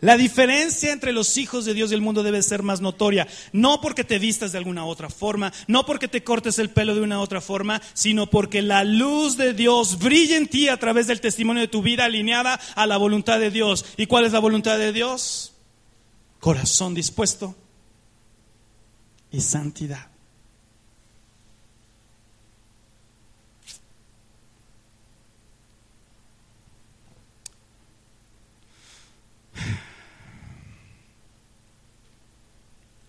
La diferencia entre los hijos de Dios y el mundo debe ser más notoria, no porque te vistas de alguna otra forma, no porque te cortes el pelo de una otra forma, sino porque la luz de Dios brilla en ti a través del testimonio de tu vida alineada a la voluntad de Dios. ¿Y cuál es la voluntad de Dios? Corazón dispuesto y santidad.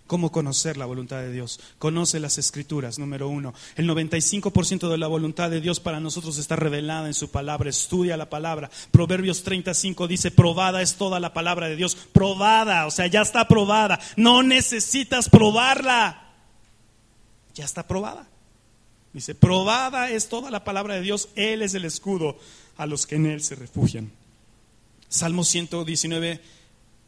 ¿Cómo conocer la voluntad de Dios? Conoce las escrituras, número uno. El 95% de la voluntad de Dios para nosotros está revelada en su palabra. Estudia la palabra. Proverbios 35 dice, probada es toda la palabra de Dios. Probada, o sea, ya está probada. No necesitas probarla. Ya está probada. Dice, probada es toda la palabra de Dios. Él es el escudo a los que en Él se refugian. Salmo 119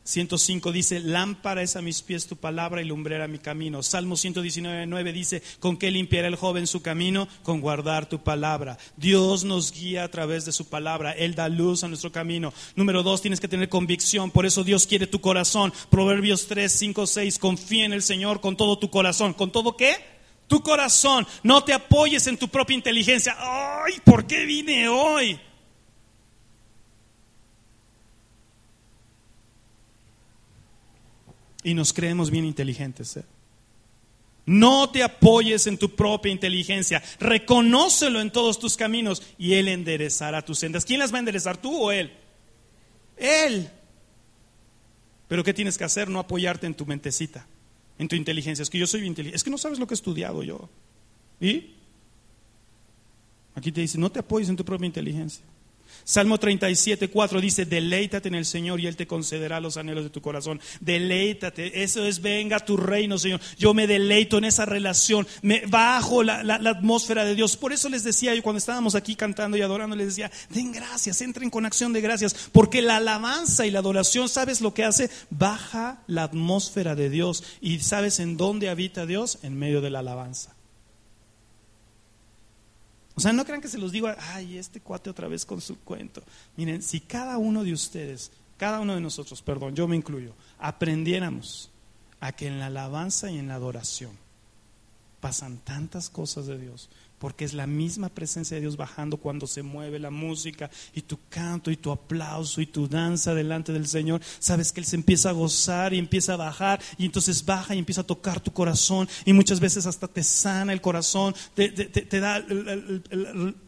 105 dice, lámpara es a mis pies tu palabra y lumbrera mi camino. Salmo 119, 9 dice, ¿con qué limpiará el joven su camino? Con guardar tu palabra. Dios nos guía a través de su palabra. Él da luz a nuestro camino. Número dos, tienes que tener convicción. Por eso Dios quiere tu corazón. Proverbios 3, 5, 6, confía en el Señor con todo tu corazón. ¿Con todo qué? Tu corazón. No te apoyes en tu propia inteligencia. Ay, ¿por qué vine hoy? Y nos creemos bien inteligentes. ¿eh? No te apoyes en tu propia inteligencia, reconócelo en todos tus caminos y Él enderezará tus sendas. ¿Quién las va a enderezar, tú o Él? Él. Pero ¿qué tienes que hacer? No apoyarte en tu mentecita, en tu inteligencia. Es que yo soy inteligente, es que no sabes lo que he estudiado yo. ¿Y? Aquí te dice, no te apoyes en tu propia inteligencia. Salmo 37, 4 dice, deleítate en el Señor y Él te concederá los anhelos de tu corazón. Deleítate, eso es, venga tu reino, Señor. Yo me deleito en esa relación, me bajo la, atmósfera de Dios. Por eso les decía yo cuando estábamos aquí cantando y adorando, les decía, den gracias, entren con acción de gracias, porque la alabanza y la adoración, ¿sabes lo que hace? Baja la atmósfera de Dios. ¿Y sabes en dónde habita Dios? En medio de la alabanza. O sea, no crean que se los digo, ay, este cuate otra vez con su cuento. Miren, si cada uno de ustedes, cada uno de nosotros, perdón, yo me incluyo, aprendiéramos a que en la alabanza y en la adoración pasan tantas cosas de Dios, porque es la misma presencia de Dios bajando cuando se mueve la música y tu canto y tu aplauso y tu danza delante del Señor. Sabes que Él se empieza a gozar y empieza a bajar y entonces baja y empieza a tocar tu corazón y muchas veces hasta te sana el corazón, te, da,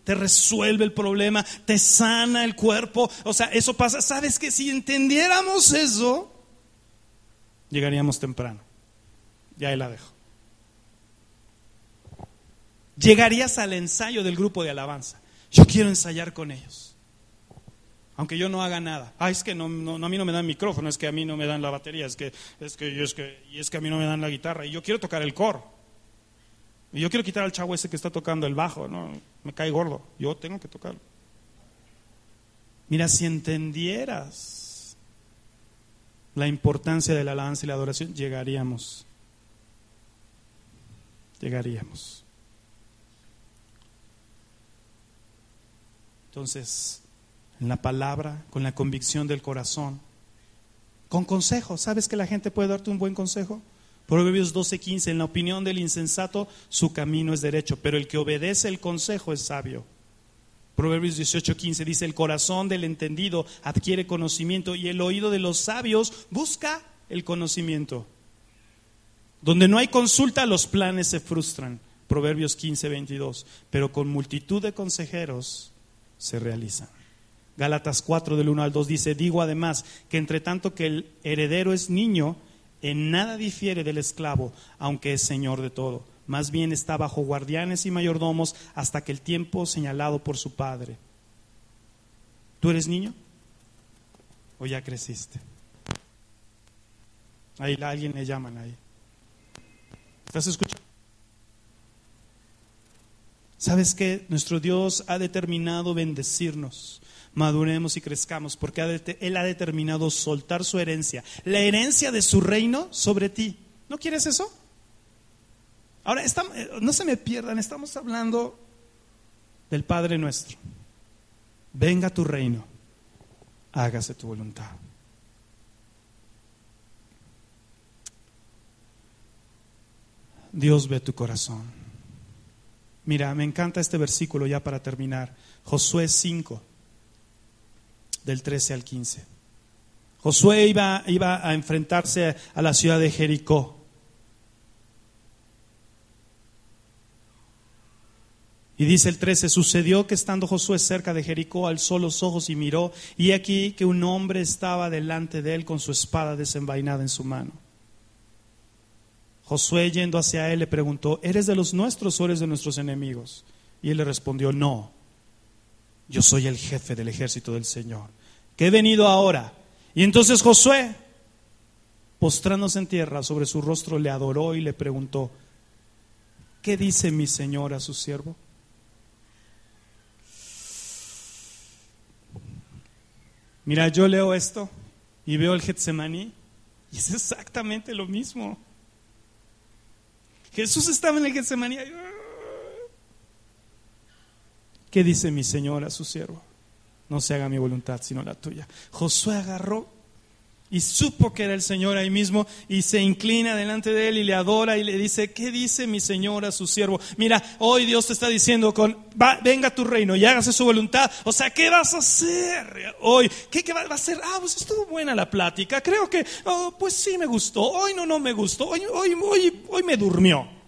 te resuelve el problema, te sana el cuerpo. O sea, eso pasa. Sabes que si entendiéramos eso, llegaríamos temprano. Ya ahí la dejo llegarías al ensayo del grupo de alabanza. Yo quiero ensayar con ellos. Aunque yo no haga nada. Ah, es que no, a mí no me dan micrófono, es que a mí no me dan la batería, es que, es que, es que, y es que a mí no me dan la guitarra. Y yo quiero tocar el coro. Y yo quiero quitar al chavo ese que está tocando el bajo, no, me cae gordo. Yo tengo que tocarlo. Mira, si entendieras la importancia de la alabanza y la adoración, llegaríamos. Llegaríamos. Entonces, en la palabra, con la convicción del corazón, con consejo. ¿Sabes que la gente puede darte un buen consejo? Proverbios 12:15, en la opinión del insensato, su camino es derecho, pero el que obedece el consejo es sabio. Proverbios 18:15 dice, el corazón del entendido adquiere conocimiento y el oído de los sabios busca el conocimiento. Donde no hay consulta, los planes se frustran. Proverbios 15:22, pero con multitud de consejeros se realizan. Gálatas 4 del 1 al 2 dice, digo además que entre tanto que el heredero es niño, en nada difiere del esclavo, aunque es señor de todo. Más bien está bajo guardianes y mayordomos hasta que el tiempo señalado por su padre. ¿Tú eres niño? ¿O ya creciste? Ahí alguien le llaman ahí. ¿Estás escuchando? ¿Sabes qué? Nuestro Dios ha determinado bendecirnos, maduremos y crezcamos, porque Él ha determinado soltar su herencia, la herencia de su reino sobre ti. ¿No quieres eso? Ahora, eh, no se me pierdan, estamos hablando del Padre nuestro. Venga tu reino, hágase tu voluntad. Dios ve tu corazón. Mira, me encanta este versículo ya para terminar. Josué 5, del 13 al 15. Josué iba, iba a enfrentarse a la ciudad de Jericó. Y dice el 13, sucedió que estando Josué cerca de Jericó, alzó los ojos y miró, y aquí que un hombre estaba delante de él con su espada desenvainada en su mano. Josué yendo hacia él le preguntó, ¿eres de los nuestros o eres de nuestros enemigos? Y él le respondió, no, yo soy el jefe del ejército del Señor, que he venido ahora. Y entonces Josué, postrándose en tierra sobre su rostro, le adoró y le preguntó, ¿qué dice mi Señor a su siervo? Mira, yo leo esto y veo el Getsemaní y es exactamente lo mismo. Jesús estaba en el Getsemaní. ¿Qué dice mi Señor a su siervo? No se haga mi voluntad, sino la tuya. Josué agarró y supo que era el Señor ahí mismo y se inclina delante de él y le adora y le dice, ¿qué dice mi Señor a su siervo? Mira, hoy Dios te está diciendo con, venga tu reino y hágase su voluntad. O sea, ¿qué vas a hacer hoy? ¿Qué, va, a hacer? Ah, pues estuvo buena la plática. Creo que, oh, pues sí me gustó. Hoy no, no me gustó. Hoy, hoy, hoy, hoy me durmió.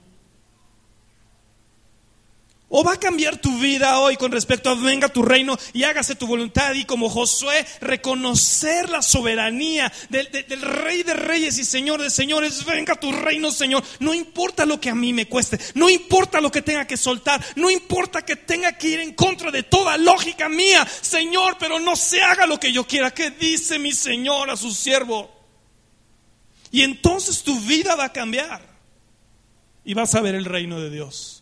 ¿O va a cambiar tu vida hoy con respecto a venga tu reino y hágase tu voluntad? Y como Josué, reconocer la soberanía del, rey de reyes y señor de señores. Venga tu reino, Señor. No importa lo que a mí me cueste. No importa lo que tenga que soltar. No importa que tenga que ir en contra de toda lógica mía. Señor, pero no se haga lo que yo quiera. ¿Qué dice mi Señor a su siervo? Y entonces tu vida va a cambiar. Y vas a ver el reino de Dios.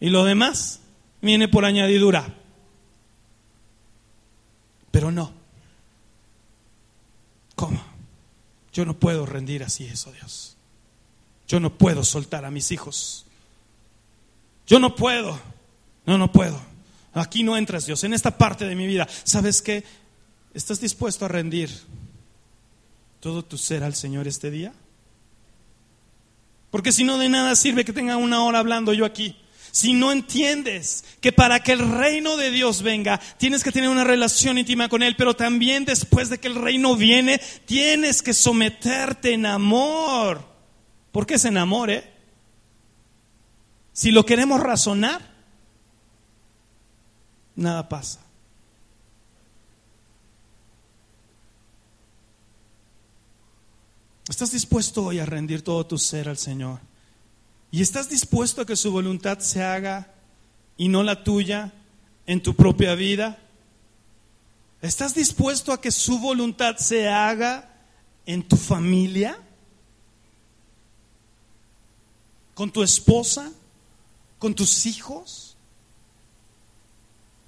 Y lo demás viene por añadidura. Pero no. ¿Cómo? Yo no puedo rendir así eso, Dios. Yo no puedo soltar a mis hijos. Yo no puedo. No, no puedo. Aquí no entras, Dios, en esta parte de mi vida. ¿Sabes qué? ¿Estás dispuesto a rendir todo tu ser al Señor este día? Porque si no, de nada sirve que tenga una hora hablando yo aquí. Si no entiendes que para que el reino de Dios venga, tienes que tener una relación íntima con Él, pero también después de que el reino viene, tienes que someterte en amor. ¿Por qué es en amor, eh? Si lo queremos razonar, nada pasa. ¿Estás dispuesto hoy a rendir todo tu ser al Señor? ¿Y estás dispuesto a que su voluntad se haga y no la tuya en tu propia vida? ¿Estás dispuesto a que su voluntad se haga en tu familia? ¿Con tu esposa? ¿Con tus hijos?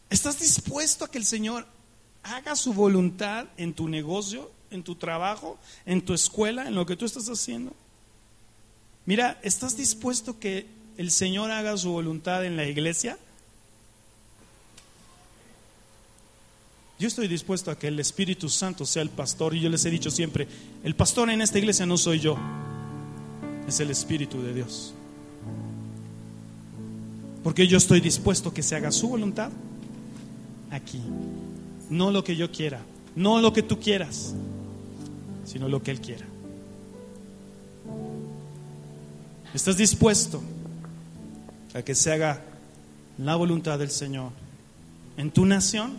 ¿Estás dispuesto a que el Señor haga su voluntad en tu negocio, en tu trabajo, en tu escuela, en lo que tú estás haciendo? Mira, ¿estás dispuesto que el Señor haga su voluntad en la iglesia? Yo estoy dispuesto a que el Espíritu Santo sea el pastor y yo les he dicho siempre, el pastor en esta iglesia no soy yo, es el Espíritu de Dios. Porque yo estoy dispuesto a que se haga su voluntad aquí, no lo que yo quiera, no lo que tú quieras, sino lo que Él quiera. ¿Estás dispuesto a que se haga la voluntad del Señor en tu nación?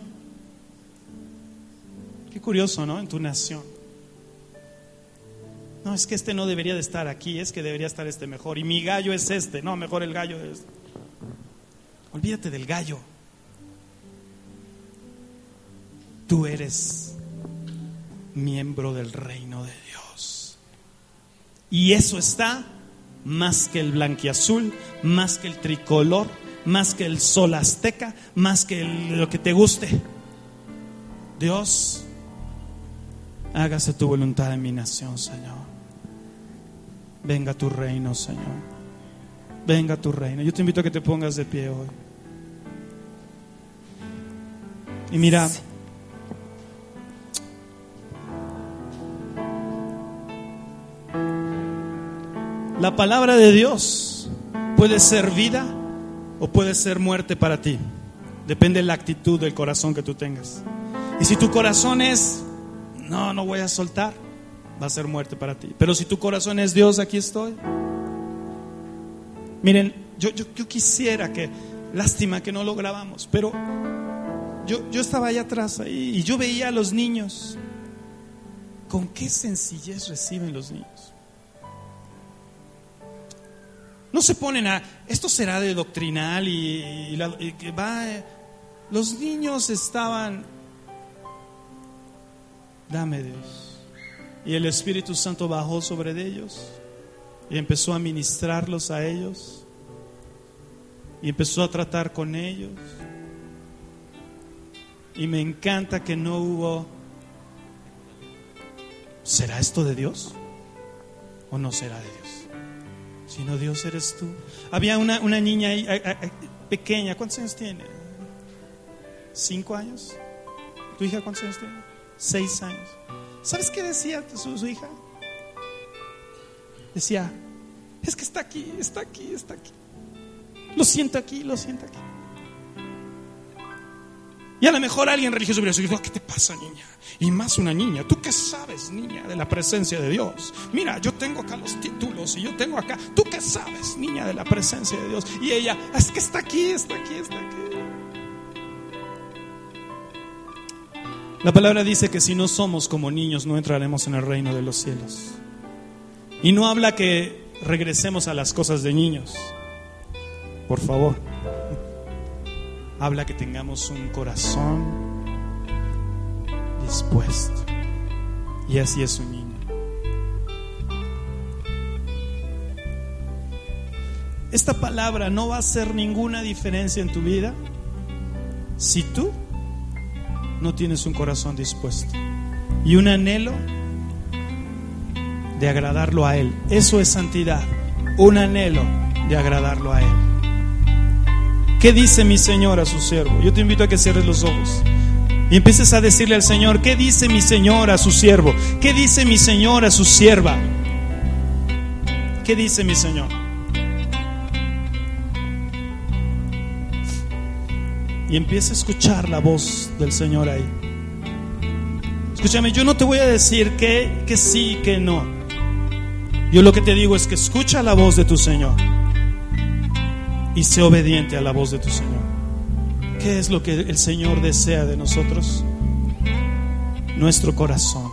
Qué curioso, ¿no? En tu nación. No, es que este no debería de estar aquí, es que debería estar este mejor. Y mi gallo es este, no, mejor el gallo es... Olvídate del gallo. Tú eres miembro del reino de Dios. Y eso está más que el blanquiazul, más que el tricolor, más que el sol azteca, más que lo que te guste. Dios, hágase tu voluntad en mi nación, Señor. Venga tu reino, Señor. Venga tu reino. Yo te invito a que te pongas de pie hoy. Y mira, la palabra de Dios puede ser vida o puede ser muerte para ti. Depende de la actitud del corazón que tú tengas. Y si tu corazón es, no, no voy a soltar, va a ser muerte para ti. Pero si tu corazón es Dios, aquí estoy. Miren, yo, yo, quisiera que, lástima que no lo grabamos, pero yo, yo estaba allá atrás ahí y yo veía a los niños. ¿Con qué sencillez reciben los niños? No se ponen a, esto será de doctrinal y, va... Los niños estaban, dame Dios. Y el Espíritu Santo bajó sobre ellos y empezó a ministrarlos a ellos y empezó a tratar con ellos. Y me encanta que no hubo, ¿será esto de Dios o no será de Dios? Sino Dios eres tú. Había una, niña ahí, pequeña, ¿cuántos años tiene? ¿Cinco años? ¿Tu hija cuántos años tiene? Seis años. ¿Sabes qué decía su hija? Decía, es que está aquí, está aquí, está aquí. Lo siento aquí, lo siento aquí. Y a lo mejor alguien religioso hubiera dicho, ¿qué te pasa, niña? Y más una niña, ¿tú qué sabes, niña, de la presencia de Dios? Mira, yo tengo acá los títulos y yo tengo acá, ¿tú qué sabes, niña, de la presencia de Dios? Y ella, es que está aquí, está aquí, está aquí. La palabra dice que si no somos como niños no entraremos en el reino de los cielos. Y no habla que regresemos a las cosas de niños. Por favor habla que tengamos un corazón dispuesto. Y así es un niño. Esta palabra no va a hacer ninguna diferencia en tu vida si tú no tienes un corazón dispuesto y un anhelo de agradarlo a Él. Eso es santidad, un anhelo de agradarlo a Él. ¿Qué dice mi Señor a su siervo? Yo te invito a que cierres los ojos y empieces a decirle al Señor, ¿qué dice mi Señor a su siervo? ¿Qué dice mi Señor a su sierva? ¿Qué dice mi Señor? Y empieza a escuchar la voz del Señor ahí. Escúchame, yo no te voy a decir que, que sí, que no. Yo lo que te digo es que escucha la voz de tu Señor y sé obediente a la voz de tu Señor. ¿Qué es lo que el Señor desea de nosotros? Nuestro corazón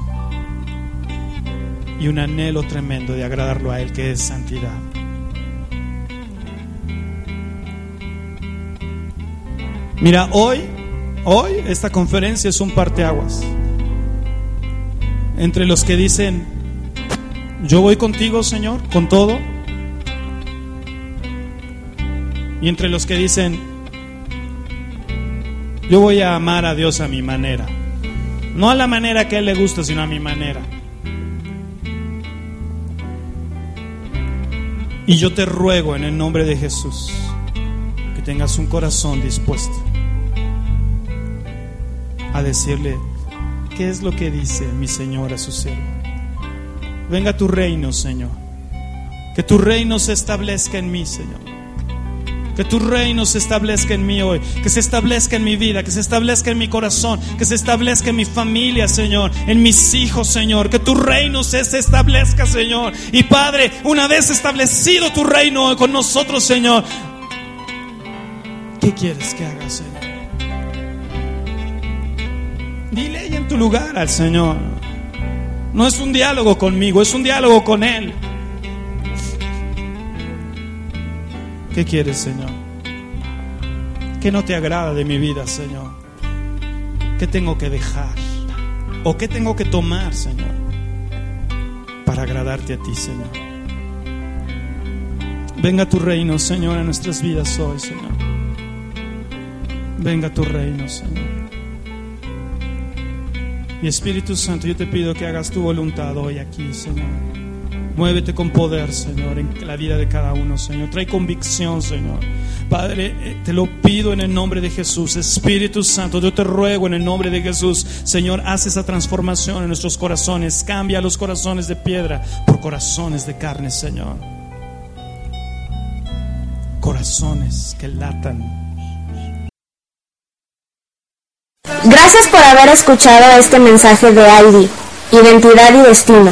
y un anhelo tremendo de agradarlo a Él, que es santidad. Mira, hoy, hoy esta conferencia es un parteaguas. Entre los que dicen, yo voy contigo, Señor, con todo, y entre los que dicen, yo voy a amar a Dios a mi manera. No a la manera que a Él le gusta, sino a mi manera. Y yo te ruego en el nombre de Jesús que tengas un corazón dispuesto a decirle, ¿qué es lo que dice mi Señor a su siervo? Venga tu reino, Señor. Que tu reino se establezca en mí, Señor. Que tu reino se establezca en mí hoy, que se establezca en mi vida, que se establezca en mi corazón, que se establezca en mi familia, Señor, en mis hijos, Señor. Que tu reino se, establezca, Señor. Y Padre, una vez establecido tu reino con nosotros, Señor, ¿qué quieres que haga, Señor? Dile en tu lugar al Señor. No es un diálogo conmigo, es un diálogo con Él. ¿Qué quieres, Señor? ¿Qué no te agrada de mi vida, Señor? ¿Qué tengo que dejar? ¿O qué tengo que tomar, Señor? Para agradarte a ti, Señor. Venga tu reino, Señor, en nuestras vidas hoy, Señor. Venga tu reino, Señor. Y Espíritu Santo, yo te pido que hagas tu voluntad hoy aquí, Señor. Muévete con poder, Señor, en la vida de cada uno, Señor. Trae convicción, Señor. Padre, eh, te lo pido en el nombre de Jesús. Espíritu Santo, yo te ruego en el nombre de Jesús. Señor, haz esa transformación en nuestros corazones. Cambia los corazones de piedra por corazones de carne, Señor. Corazones que latan Gracias por haber escuchado este mensaje de ID, Identidad y Destino,